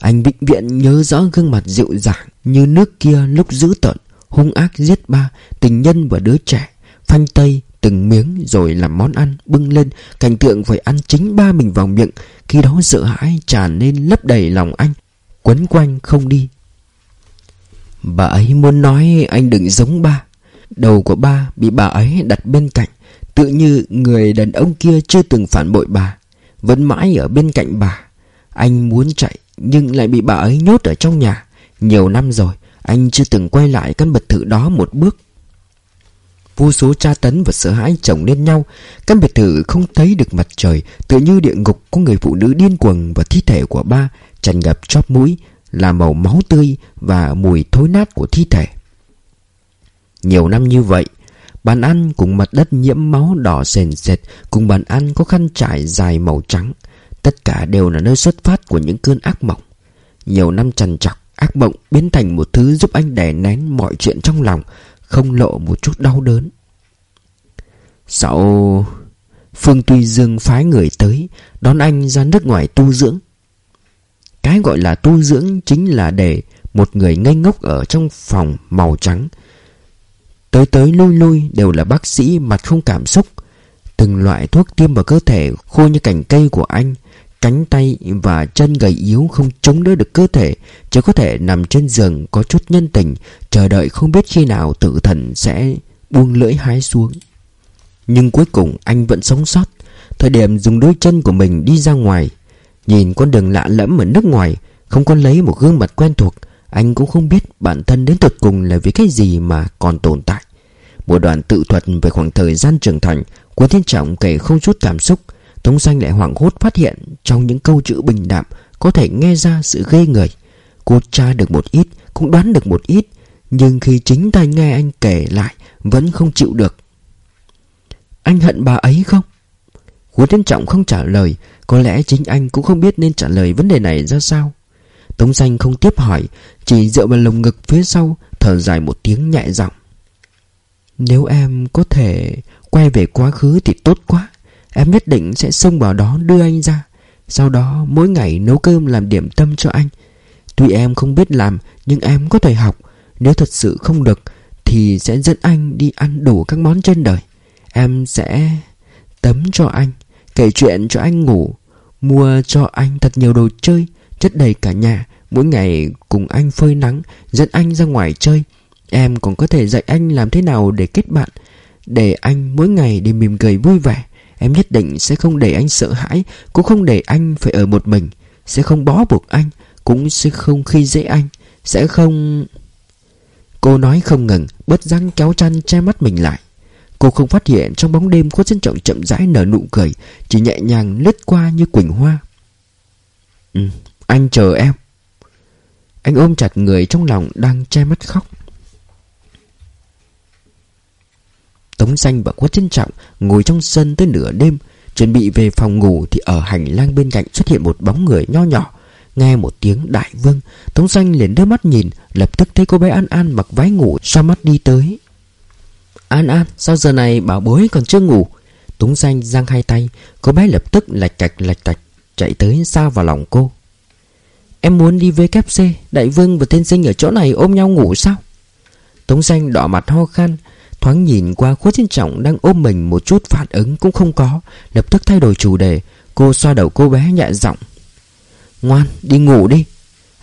Anh vĩnh viễn nhớ rõ gương mặt dịu dàng Như nước kia lúc dữ tợn, Hung ác giết ba, Tình nhân và đứa trẻ, Phanh tây từng miếng rồi làm món ăn bưng lên, cảnh tượng phải ăn chính ba mình vào miệng, khi đó sợ hãi tràn lên lấp đầy lòng anh, quấn quanh không đi. Bà ấy muốn nói anh đừng giống ba đầu của ba bị bà ấy đặt bên cạnh, tự như người đàn ông kia chưa từng phản bội bà, vẫn mãi ở bên cạnh bà. Anh muốn chạy, nhưng lại bị bà ấy nhốt ở trong nhà. Nhiều năm rồi, anh chưa từng quay lại căn biệt thự đó một bước. Vô số tra tấn và sợ hãi chồng lên nhau. Căn biệt thự không thấy được mặt trời Tựa như địa ngục của người phụ nữ điên cuồng Và thi thể của ba, tràn ngập chóp mũi, Là màu máu tươi Và mùi thối nát của thi thể. Nhiều năm như vậy Bàn ăn cùng mặt đất nhiễm máu đỏ sền sệt, Cùng bàn ăn có khăn trải dài màu trắng. Tất cả đều là nơi xuất phát của những cơn ác mộng. Nhiều năm trằn trọc, Ác mộng biến thành một thứ giúp anh đè nén mọi chuyện trong lòng, không lộ một chút đau đớn. Sau Phương Tuy Dương phái người tới, Đón anh ra nước ngoài tu dưỡng. Cái gọi là tu dưỡng Chính là để một người ngây ngốc Ở trong phòng màu trắng Tới tới lui lui Đều là bác sĩ mặt không cảm xúc. Từng loại thuốc tiêm vào cơ thể Khô như cành cây của anh, Cánh tay và chân gầy yếu không chống đỡ được cơ thể, Chỉ có thể nằm trên giường có chút nhân tình, Chờ đợi không biết khi nào tử thần sẽ buông lưỡi hái xuống. Nhưng cuối cùng anh vẫn sống sót. Thời điểm dùng đôi chân của mình đi ra ngoài, Nhìn con đường lạ lẫm ở nước ngoài, Không có lấy một gương mặt quen thuộc, Anh cũng không biết bản thân đến tuyệt cùng là vì cái gì mà còn tồn tại. Một đoạn tự thuật về khoảng thời gian trưởng thành Của Thiên Trọng kể không chút cảm xúc, Tống xanh lại hoảng hốt phát hiện Trong những câu chữ bình đạm Có thể nghe ra sự ghê người. Cô tra được một ít, Cũng đoán được một ít, Nhưng khi chính tay nghe anh kể lại, Vẫn không chịu được. Anh hận bà ấy không? Hứa thiên Trọng không trả lời, Có lẽ chính anh cũng không biết nên trả lời vấn đề này ra sao. Tống xanh không tiếp hỏi, Chỉ dựa vào lồng ngực phía sau, Thở dài một tiếng nhẹ giọng. Nếu em có thể Quay về quá khứ thì tốt quá. Em nhất định sẽ xông vào đó đưa anh ra. Sau đó mỗi ngày nấu cơm làm điểm tâm cho anh. Tuy em không biết làm, Nhưng em có thể học. Nếu thật sự không được, Thì sẽ dẫn anh đi ăn đủ các món trên đời. Em sẽ tấm cho anh, Kể chuyện cho anh ngủ, Mua cho anh thật nhiều đồ chơi, Chất đầy cả nhà. Mỗi ngày cùng anh phơi nắng, Dẫn anh ra ngoài chơi. Em còn có thể dạy anh làm thế nào để kết bạn. Để anh mỗi ngày đều mỉm cười vui vẻ Em nhất định sẽ không để anh sợ hãi Cũng không để anh phải ở một mình. Sẽ không bó buộc anh Cũng sẽ không khi dễ anh. Sẽ không... Cô nói không ngừng Bớt răng kéo chăn che mắt mình lại. Cô không phát hiện trong bóng đêm Có dân trọng chậm rãi nở nụ cười Chỉ nhẹ nhàng lướt qua như quỳnh hoa. Ừ, anh chờ em. Anh ôm chặt người trong lòng đang che mắt khóc. Tống Xanh và Quách Trân Trọng ngồi trong sân tới nửa đêm, Chuẩn bị về phòng ngủ thì ở hành lang bên cạnh xuất hiện một bóng người nho nhỏ. Nghe một tiếng đại vương Tống Xanh liền đưa mắt nhìn, Lập tức thấy cô bé An An mặc váy ngủ xoa mắt đi tới. An An, sao giờ này bảo bối còn chưa ngủ? Tống Xanh giang hai tay, Cô bé lập tức lạch cạch lạch cạch, Chạy tới xa vào lòng cô. Em muốn đi với kép c Đại vương và tiên sinh ở chỗ này ôm nhau ngủ sao? Tống Xanh đỏ mặt ho khan Thoáng nhìn qua khuất trên trọng đang ôm mình một chút phản ứng cũng không có, Lập tức thay đổi chủ đề. Cô xoa đầu cô bé nhẹ giọng. Ngoan, đi ngủ đi.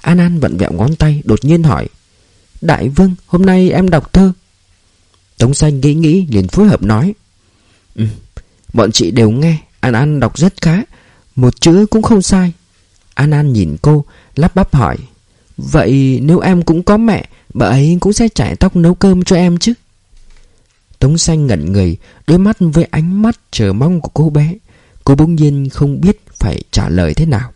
An An vặn vẹo ngón tay, đột nhiên hỏi. Đại vương, hôm nay em đọc thơ. Tống xanh nghĩ nghĩ, liền phối hợp nói. Ừ Bọn chị đều nghe, An An đọc rất khá, Một chữ cũng không sai. An An nhìn cô, lắp bắp hỏi. Vậy nếu em cũng có mẹ, Bà ấy cũng sẽ chải tóc nấu cơm cho em chứ? Tống xanh ngẩn người Đôi mắt với ánh mắt chờ mong của cô bé. Cô bỗng nhiên không biết phải trả lời thế nào.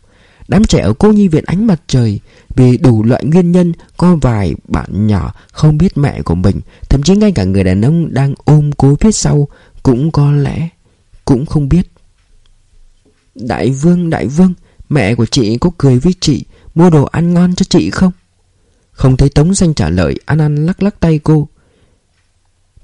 Đám trẻ ở cô nhi viện ánh mặt trời Vì đủ loại nguyên nhân Có vài bạn nhỏ không biết mẹ của mình Thậm chí ngay cả người đàn ông đang ôm cô phía sau Cũng có lẽ Cũng không biết. Đại vương, đại vương Mẹ của chị có cười với chị Mua đồ ăn ngon cho chị không? Không thấy Tống Xanh trả lời An An lắc lắc tay cô.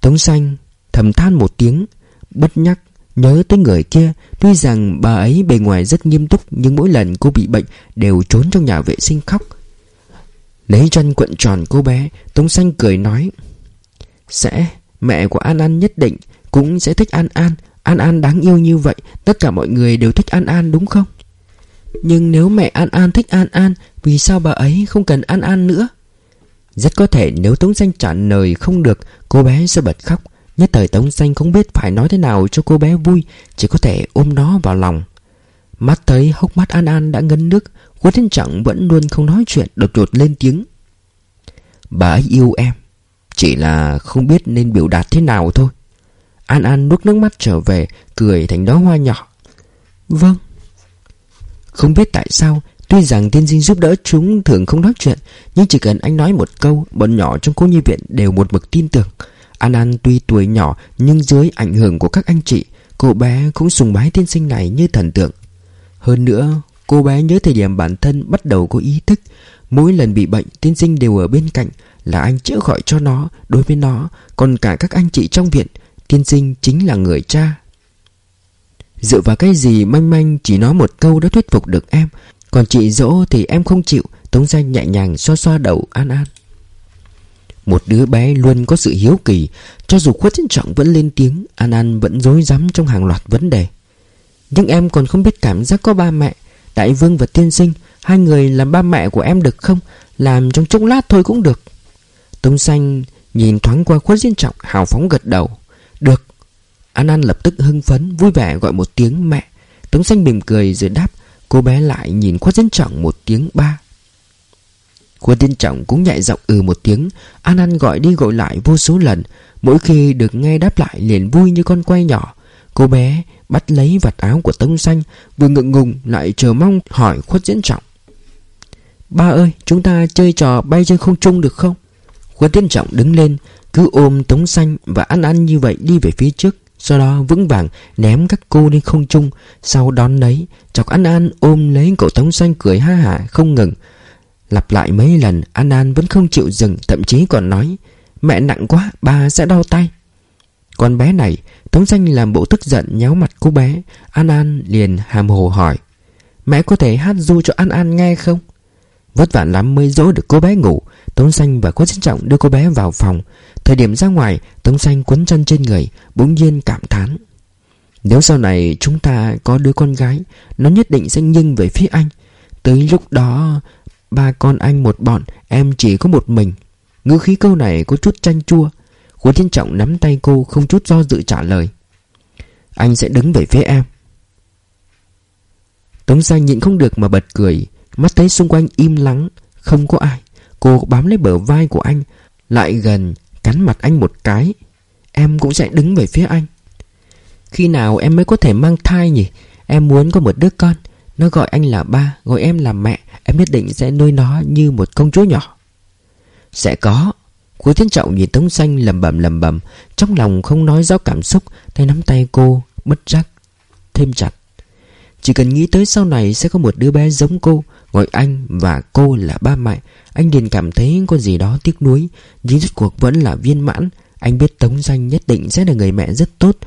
Tống xanh thầm than một tiếng, Bất nhắc nhớ tới người kia, Tuy rằng bà ấy bề ngoài rất nghiêm túc, Nhưng mỗi lần cô bị bệnh Đều trốn trong nhà vệ sinh khóc. Lấy chân cuộn tròn cô bé, Tống xanh cười nói, Sẽ, Mẹ của An An nhất định Cũng sẽ thích An An. An An đáng yêu như vậy, Tất cả mọi người đều thích An An, đúng không? Nhưng nếu mẹ An An thích An An, Vì sao bà ấy không cần An An nữa? Rất có thể nếu Tống Xanh trả lời không được, Cô bé sẽ bật khóc. Nhất thời Tống Xanh không biết phải nói thế nào cho cô bé vui, Chỉ có thể ôm nó vào lòng. Mắt thấy hốc mắt An An đã ngấn nước, Quân Thiên Trọng vẫn luôn không nói chuyện, Đột đột lên tiếng. Bà ấy yêu em, Chỉ là không biết nên biểu đạt thế nào thôi. An An nuốt nước mắt trở về, Cười thành đó hoa nhỏ. Vâng. Không biết tại sao Tuy rằng tiên sinh giúp đỡ chúng thường không nói chuyện, Nhưng chỉ cần anh nói một câu, Bọn nhỏ trong cô nhi viện đều một mực tin tưởng. An An tuy tuổi nhỏ, Nhưng dưới ảnh hưởng của các anh chị, Cô bé cũng sùng bái tiên sinh này như thần tượng. Hơn nữa, Cô bé nhớ thời điểm bản thân bắt đầu có ý thức, Mỗi lần bị bệnh, Tiên sinh đều ở bên cạnh, Là anh chữa khỏi cho nó. Đối với nó, Còn cả các anh chị trong viện, Tiên sinh chính là người cha. Dựa vào cái gì manh manh Chỉ nói một câu đã thuyết phục được em? Còn chị dỗ thì em không chịu, Tống danh nhẹ nhàng xoa xoa đầu An An. Một đứa bé luôn có sự hiếu kỳ, Cho dù khuất trân trọng vẫn lên tiếng, An An vẫn dối rắm trong hàng loạt vấn đề. Nhưng em còn không biết cảm giác có ba mẹ, Đại vương và tiên sinh, Hai người làm ba mẹ của em được không? Làm trong chốc lát thôi cũng được. Tống xanh nhìn thoáng qua khuất diên trọng Hào phóng gật đầu. Được. An An lập tức hưng phấn, vui vẻ gọi một tiếng mẹ. Tống xanh mỉm cười rồi đáp Cô bé lại nhìn khuất diễn trọng một tiếng ba. Khuất Diễn trọng cũng nhạy giọng ừ một tiếng, An An gọi đi gọi lại vô số lần, Mỗi khi được nghe đáp lại liền vui như con quay nhỏ. Cô bé bắt lấy vạt áo của Tống Xanh, Vừa ngượng ngùng lại chờ mong hỏi khuất diễn trọng. Ba ơi, chúng ta chơi trò bay trên không trung được không? Khuất diễn trọng đứng lên, Cứ ôm Tống Xanh và ăn ăn như vậy đi về phía trước. Sau đó vững vàng ném các cô lên không trung. Sau đón lấy, Chọc An An ôm lấy cậu Tống Xanh cười ha hả, không ngừng. Lặp lại mấy lần, An An vẫn không chịu dừng, Thậm chí còn nói, Mẹ nặng quá, bà sẽ đau tay. Con bé này, Tống xanh làm bộ tức giận nhéo mặt cô bé. An An liền hàm hồ hỏi, Mẹ có thể hát du cho An An nghe không? Vất vả lắm mới dỗ được cô bé ngủ Tống xanh và Quách Trân Trọng đưa cô bé vào phòng. Thời điểm ra ngoài, Tống xanh quấn chân trên người, Bỗng nhiên cảm thán. Nếu sau này chúng ta có đứa con gái, Nó nhất định sẽ nghiêng về phía anh. Tới lúc đó, Ba con anh một bọn, Em chỉ có một mình. Ngữ khí câu này có chút chanh chua. Khuất Thiên Trọng nắm tay cô không chút do dự trả lời. Anh sẽ đứng về phía em. Tống Giang nhịn không được mà bật cười. Mắt thấy xung quanh im lắng Không có ai. Cô bám lấy bờ vai của anh, Lại gần cắn mặt anh một cái. Em cũng sẽ đứng về phía anh. Khi nào em mới có thể mang thai nhỉ? Em muốn có một đứa con. Nó gọi anh là ba, Gọi em là mẹ. Em nhất định sẽ nuôi nó như một công chúa nhỏ. Sẽ có. Cuối Thiên Trọng nhìn Tống Xanh lầm bầm lầm bầm, Trong lòng không nói rõ cảm xúc, Tay nắm tay cô, bất giác, Thêm chặt. Chỉ cần nghĩ tới sau này sẽ có một đứa bé giống cô Gọi anh và cô là ba mẹ. Anh liền cảm thấy có gì đó tiếc nuối. Nhưng rốt cuộc vẫn là viên mãn. Anh biết Tống Xanh nhất định sẽ là người mẹ rất tốt.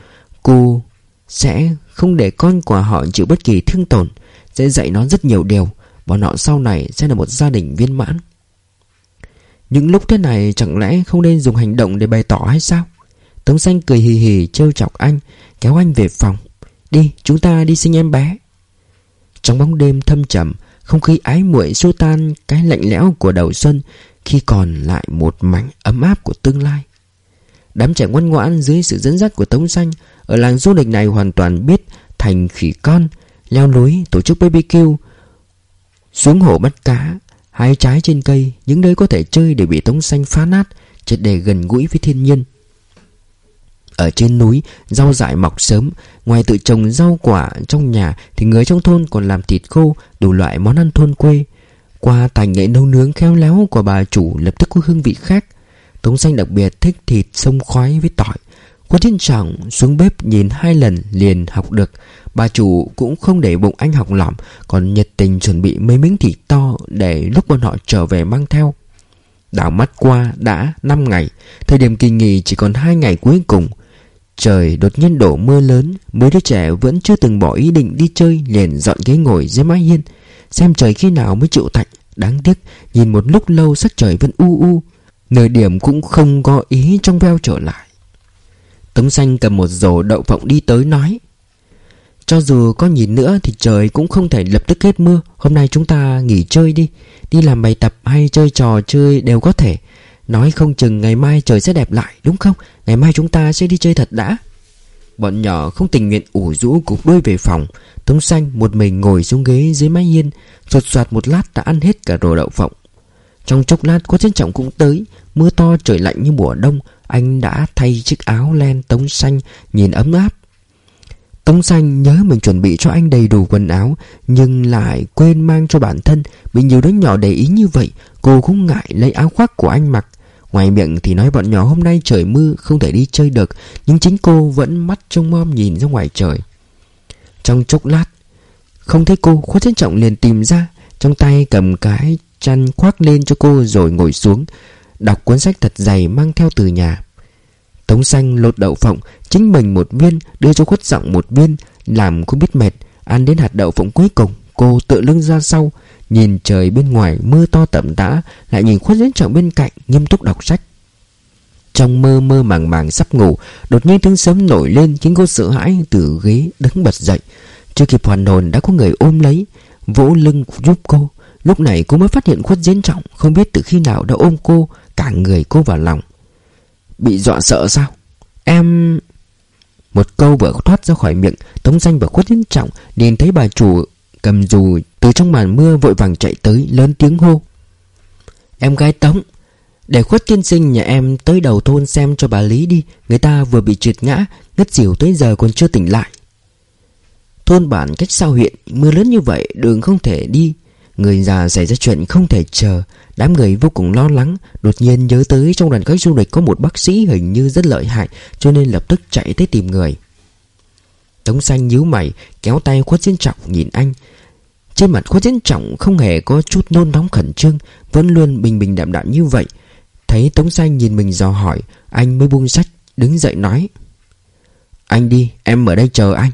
Cô sẽ không để con của họ chịu bất kỳ thương tổn. Sẽ dạy nó rất nhiều điều. Bọn họ sau này sẽ là một gia đình viên mãn. Những lúc thế này chẳng lẽ không nên dùng hành động để bày tỏ hay sao? Tống xanh cười hì hì trêu chọc anh, Kéo anh về phòng. Đi, chúng ta đi sinh em bé. Trong bóng đêm thâm trầm không khí ái muội xua tan Cái lạnh lẽo của đầu xuân, Khi còn lại một mảnh ấm áp của tương lai. Đám trẻ ngoan ngoãn dưới sự dẫn dắt của Tống Xanh Ở làng du lịch này hoàn toàn biết Thành khỉ con, Leo núi tổ chức BBQ Xuống hồ bắt cá Hai trái trên cây, Những nơi có thể chơi để bị tống xanh phá nát, Triệt để gần gũi với thiên nhiên. Ở trên núi, Rau dại mọc sớm. Ngoài tự trồng rau quả trong nhà Thì người trong thôn còn làm thịt khô, Đủ loại món ăn thôn quê. Qua tài nghệ nấu nướng khéo léo của bà chủ Lập tức có hương vị khác. Tống xanh đặc biệt thích thịt sông khoái với tỏi. Quân thiên trọng xuống bếp nhìn hai lần liền học được. Bà chủ cũng không để bụng anh học lỏm, Còn nhiệt tình chuẩn bị mấy miếng thịt to Để lúc bọn họ trở về mang theo. Đảo mắt qua đã 5 ngày, Thời điểm kỳ nghỉ chỉ còn 2 ngày cuối cùng. Trời đột nhiên đổ mưa lớn, Mấy đứa trẻ vẫn chưa từng bỏ ý định đi chơi, Liền dọn ghế ngồi dưới mái hiên. Xem trời khi nào mới chịu tạnh. Đáng tiếc, nhìn một lúc lâu sắc trời vẫn u u. Nơi điểm cũng không có ý trong veo trở lại. Tống xanh cầm một rổ đậu phộng đi tới nói, Cho dù có nhìn nữa thì trời cũng không thể lập tức hết mưa. Hôm nay chúng ta nghỉ chơi đi. Đi làm bài tập hay chơi trò chơi đều có thể. Nói không chừng ngày mai trời sẽ đẹp lại, đúng không? Ngày mai chúng ta sẽ đi chơi thật đã. Bọn nhỏ không tình nguyện ủ rũ cục đuôi về phòng. Tống xanh một mình ngồi xuống ghế dưới mái hiên, Sột soạt một lát đã ăn hết cả đồ đậu phộng. Trong chốc lát có trân trọng cũng tới. Mưa to trời lạnh như mùa đông, Anh đã thay chiếc áo len tống xanh Nhìn ấm áp. Tống xanh nhớ mình chuẩn bị cho anh đầy đủ quần áo, Nhưng lại quên mang cho bản thân, Bị nhiều đứa nhỏ để ý như vậy, Cô cũng ngại lấy áo khoác của anh mặc. Ngoài miệng thì nói bọn nhỏ hôm nay trời mưa, Không thể đi chơi được, Nhưng chính cô vẫn mắt trông mom nhìn ra ngoài trời. Trong chốc lát, Không thấy cô, Khuất Trân Trọng liền tìm ra, Trong tay cầm cái chăn khoác lên cho cô Rồi ngồi xuống, Đọc cuốn sách thật dày mang theo từ nhà. Tống xanh lột đậu phộng, Chính mình một viên, Đưa cho khuất giọng một viên, Làm cô biết mệt, Ăn đến hạt đậu phộng cuối cùng, Cô tựa lưng ra sau Nhìn trời bên ngoài mưa to tẩm tã, Lại nhìn khuất diễn trọng bên cạnh, Nghiêm túc đọc sách. Trong mơ mơ màng màng sắp ngủ, Đột nhiên tiếng sớm nổi lên Khiến cô sợ hãi từ ghế đứng bật dậy. Chưa kịp hoàn hồn đã có người ôm lấy, Vỗ lưng giúp cô. Lúc này cô mới phát hiện khuất diễn trọng Không biết từ khi nào đã ôm cô, Cả người cô vào lòng. Bị dọa sợ sao? Em... Một câu vừa thoát ra khỏi miệng, Tống danh và khuất diễn trọng Nhìn thấy bà chủ cầm dù từ trong màn mưa vội vàng chạy tới, lớn tiếng hô. Em gái Tống, Để khuất tiên sinh nhà em tới đầu thôn xem cho bà Lý đi, Người ta vừa bị trượt ngã, Ngất xỉu tới giờ còn chưa tỉnh lại. Thôn bản cách sao huyện, Mưa lớn như vậy, đường không thể đi. Người già xảy ra chuyện không thể chờ, Đám người vô cùng lo lắng. Đột nhiên nhớ tới trong đoàn khách du lịch Có một bác sĩ hình như rất lợi hại, Cho nên lập tức chạy tới tìm người. Tống xanh nhíu mày, Kéo tay khuất diễn trọng nhìn anh. Trên mặt khuất diễn trọng không hề có chút nôn nóng khẩn trương, Vẫn luôn bình bình đạm đạm như vậy. Thấy Tống xanh nhìn mình dò hỏi, Anh mới buông sách, Đứng dậy nói. Anh đi, em ở đây chờ anh.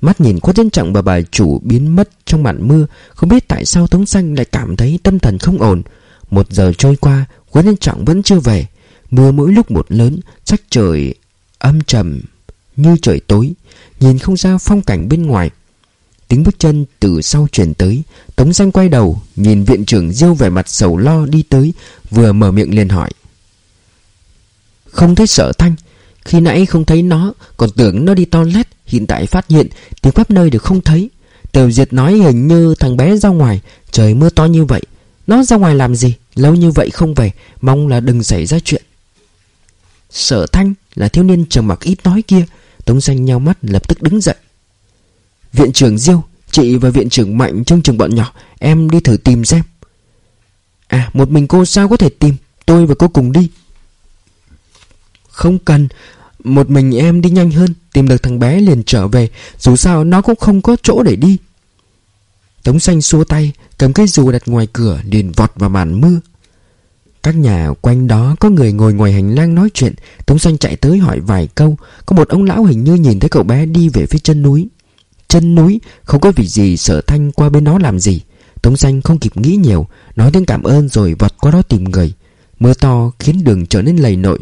Mắt nhìn khuất diễn trọng và bà chủ biến mất trong màn mưa, Không biết tại sao Tống xanh lại cảm thấy tâm thần không ổn. Một giờ trôi qua, Khuất diễn trọng vẫn chưa về. Mưa mỗi lúc một lớn, Sắc trời âm trầm như trời tối. Nhìn không ra phong cảnh bên ngoài. Tiếng bước chân từ sau truyền tới. Tống xanh quay đầu, Nhìn viện trưởng Diêu vẻ mặt sầu lo đi tới, Vừa mở miệng liền hỏi. Không thấy sợ thanh. Khi nãy không thấy nó, Còn tưởng nó đi toilet Hiện tại phát hiện, Tiếng khắp nơi đều không thấy. Tiểu Diệt nói hình như thằng bé ra ngoài, Trời mưa to như vậy. Nó ra ngoài làm gì? Lâu như vậy không về, Mong là đừng xảy ra chuyện. Sở Thanh là thiếu niên trầm mặc ít nói kia. Tống xanh nhau mắt, lập tức đứng dậy. Viện trưởng Diêu, Chị và viện trưởng Mạnh trong trường bọn nhỏ, Em đi thử tìm xem. À một mình cô sao có thể tìm? Tôi và cô cùng đi. Không cần, Một mình em đi nhanh hơn, Tìm được thằng bé liền trở về, Dù sao nó cũng không có chỗ để đi. Tống xanh xua tay, Cầm cái dù đặt ngoài cửa, liền vọt vào màn mưa các nhà quanh đó có người ngồi ngoài hành lang nói chuyện. Tống xanh chạy tới hỏi vài câu. Có một ông lão hình như nhìn thấy cậu bé đi về phía chân núi. Chân núi? Không có việc gì, sở thanh qua bên đó làm gì? Tống xanh không kịp nghĩ nhiều, Nói tiếng cảm ơn rồi vọt qua đó tìm người. Mưa to khiến đường trở nên lầy nội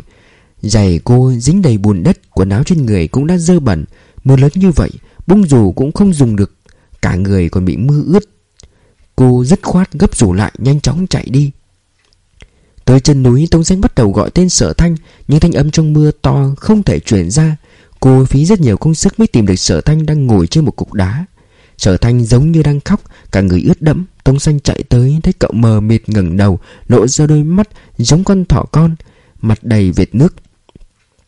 Giày cô dính đầy bùn đất, Quần áo trên người cũng đã dơ bẩn. Mưa lớn như vậy, Bung dù cũng không dùng được. Cả người còn bị mưa ướt. Cô dứt khoát gấp rủ lại, nhanh chóng chạy đi. Tới chân núi Tống Danh bắt đầu gọi tên sở thanh, Nhưng thanh âm trong mưa to không thể truyền ra. Cô phí rất nhiều công sức mới tìm được sở thanh đang ngồi trên một cục đá. Sở thanh giống như đang khóc, Cả người ướt đẫm. Tống Danh chạy tới, Thấy cậu mờ mịt ngẩng đầu, Lộ ra đôi mắt giống con thỏ con, Mặt đầy vệt nước.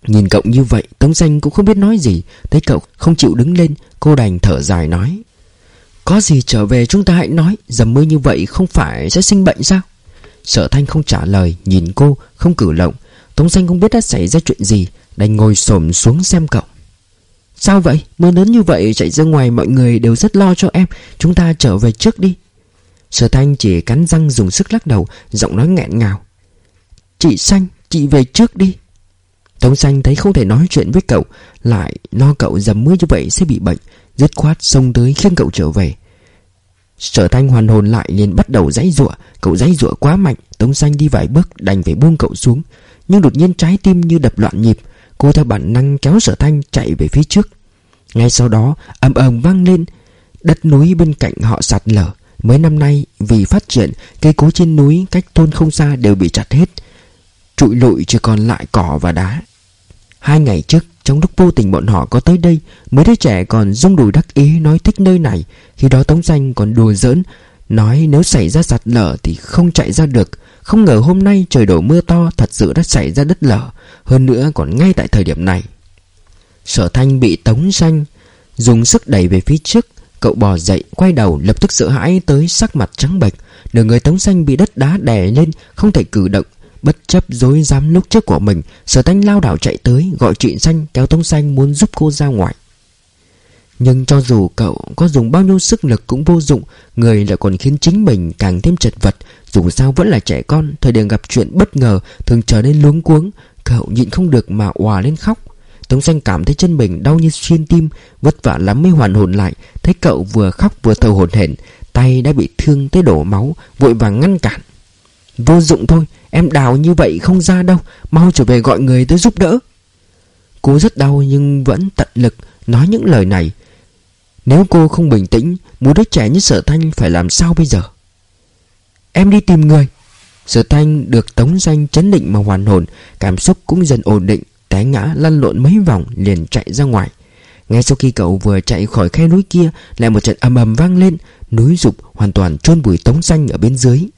Nhìn cậu như vậy, Tống Danh cũng không biết nói gì. Thấy cậu không chịu đứng lên, Cô đành thở dài nói, Có gì trở về chúng ta hãy nói, Dầm mưa như vậy không phải sẽ sinh bệnh sao? Sở thanh không trả lời, Nhìn cô, không cử động. Tống xanh không biết đã xảy ra chuyện gì, Đành ngồi xổm xuống xem cậu. Sao vậy? Mưa lớn như vậy chạy ra ngoài Mọi người đều rất lo cho em. Chúng ta trở về trước đi. Sở thanh chỉ cắn răng dùng sức lắc đầu, Giọng nói nghẹn ngào. Chị Xanh, Chị về trước đi. Tống Xanh thấy không thể nói chuyện với cậu, Lại lo cậu dầm mưa như vậy sẽ bị bệnh. Dứt khoát xông tới khiêng cậu trở về. Sở thanh hoàn hồn lại liền bắt đầu giãy giụa. Cậu giãy giụa quá mạnh, Tống xanh đi vài bước, đành phải buông cậu xuống. Nhưng đột nhiên trái tim như đập loạn nhịp. Cô theo bản năng kéo sở thanh chạy về phía trước. Ngay sau đó, ầm ầm vang lên. Đất núi bên cạnh họ sạt lở. Mấy năm nay, vì phát triển, Cây cối trên núi cách thôn không xa đều bị chặt hết. Trụi lụi chỉ còn lại cỏ và đá. Hai ngày trước trong lúc vô tình bọn họ có tới đây, Mấy đứa trẻ còn rung đùi đắc ý nói thích nơi này. Khi đó Tống Danh còn đùa giỡn, Nói nếu xảy ra sạt lở thì không chạy ra được. Không ngờ hôm nay trời đổ mưa to, Thật sự đã xảy ra đất lở. Hơn nữa còn ngay tại thời điểm này. Sở Thanh bị Tống Danh Dùng sức đẩy về phía trước. Cậu bò dậy, quay đầu, lập tức sợ hãi tới sắc mặt trắng bệch. Nửa người Tống Xanh bị đất đá đè lên, Không thể cử động. Bất chấp dối dám lúc trước của mình, Sở tanh lao đảo chạy tới, Gọi chị Xanh, kéo Tống Xanh muốn giúp cô ra ngoài. Nhưng cho dù cậu có dùng bao nhiêu sức lực cũng vô dụng, Người lại còn khiến chính mình càng thêm chật vật. Dù sao vẫn là trẻ con, Thời điểm gặp chuyện bất ngờ Thường trở nên luống cuống, Cậu nhịn không được mà òa lên khóc. Tống Xanh cảm thấy chân mình đau như xuyên tim, Vất vả lắm mới hoàn hồn lại, Thấy cậu vừa khóc vừa thở hổn hển, Tay đã bị thương tới đổ máu, Vội vàng ngăn cản. Vô dụng thôi Em đào như vậy không ra đâu, Mau trở về gọi người tới giúp đỡ. Cô rất đau nhưng vẫn tận lực Nói những lời này. Nếu cô không bình tĩnh Một đứa trẻ như sở thanh phải làm sao bây giờ? Em đi tìm người. Sở thanh được tống danh chấn định mà hoàn hồn, Cảm xúc cũng dần ổn định, Té ngã lăn lộn mấy vòng liền chạy ra ngoài. Ngay sau khi cậu vừa chạy khỏi khe núi kia, Lại một trận ầm ầm vang lên, Núi rục hoàn toàn chôn bùi tống xanh ở bên dưới.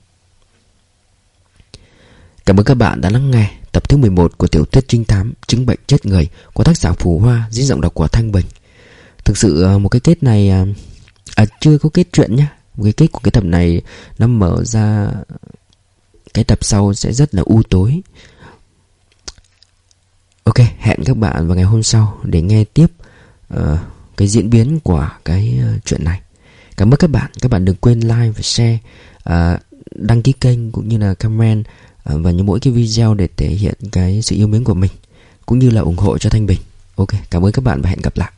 Cảm ơn các bạn đã lắng nghe tập thứ 11 của tiểu thuyết trinh thám chứng bệnh chết người của tác giả Phù Hoa diễn giọng đọc của Thanh Bình. Thực sự à, một cái kết này à, à chưa có kết chuyện nhá. Một cái kết của cái tập này nó mở ra cái tập sau sẽ rất là u tối. Ok, hẹn các bạn vào ngày hôm sau để nghe tiếp uh, cái diễn biến của cái uh, chuyện này. Cảm ơn các bạn. Các bạn đừng quên like và share, uh, đăng ký kênh cũng như là comment Ờ, và những mỗi cái video để thể hiện cái sự yêu mến của mình cũng như là ủng hộ cho Thanh Bình. Ok, cảm ơn các bạn và hẹn gặp lại.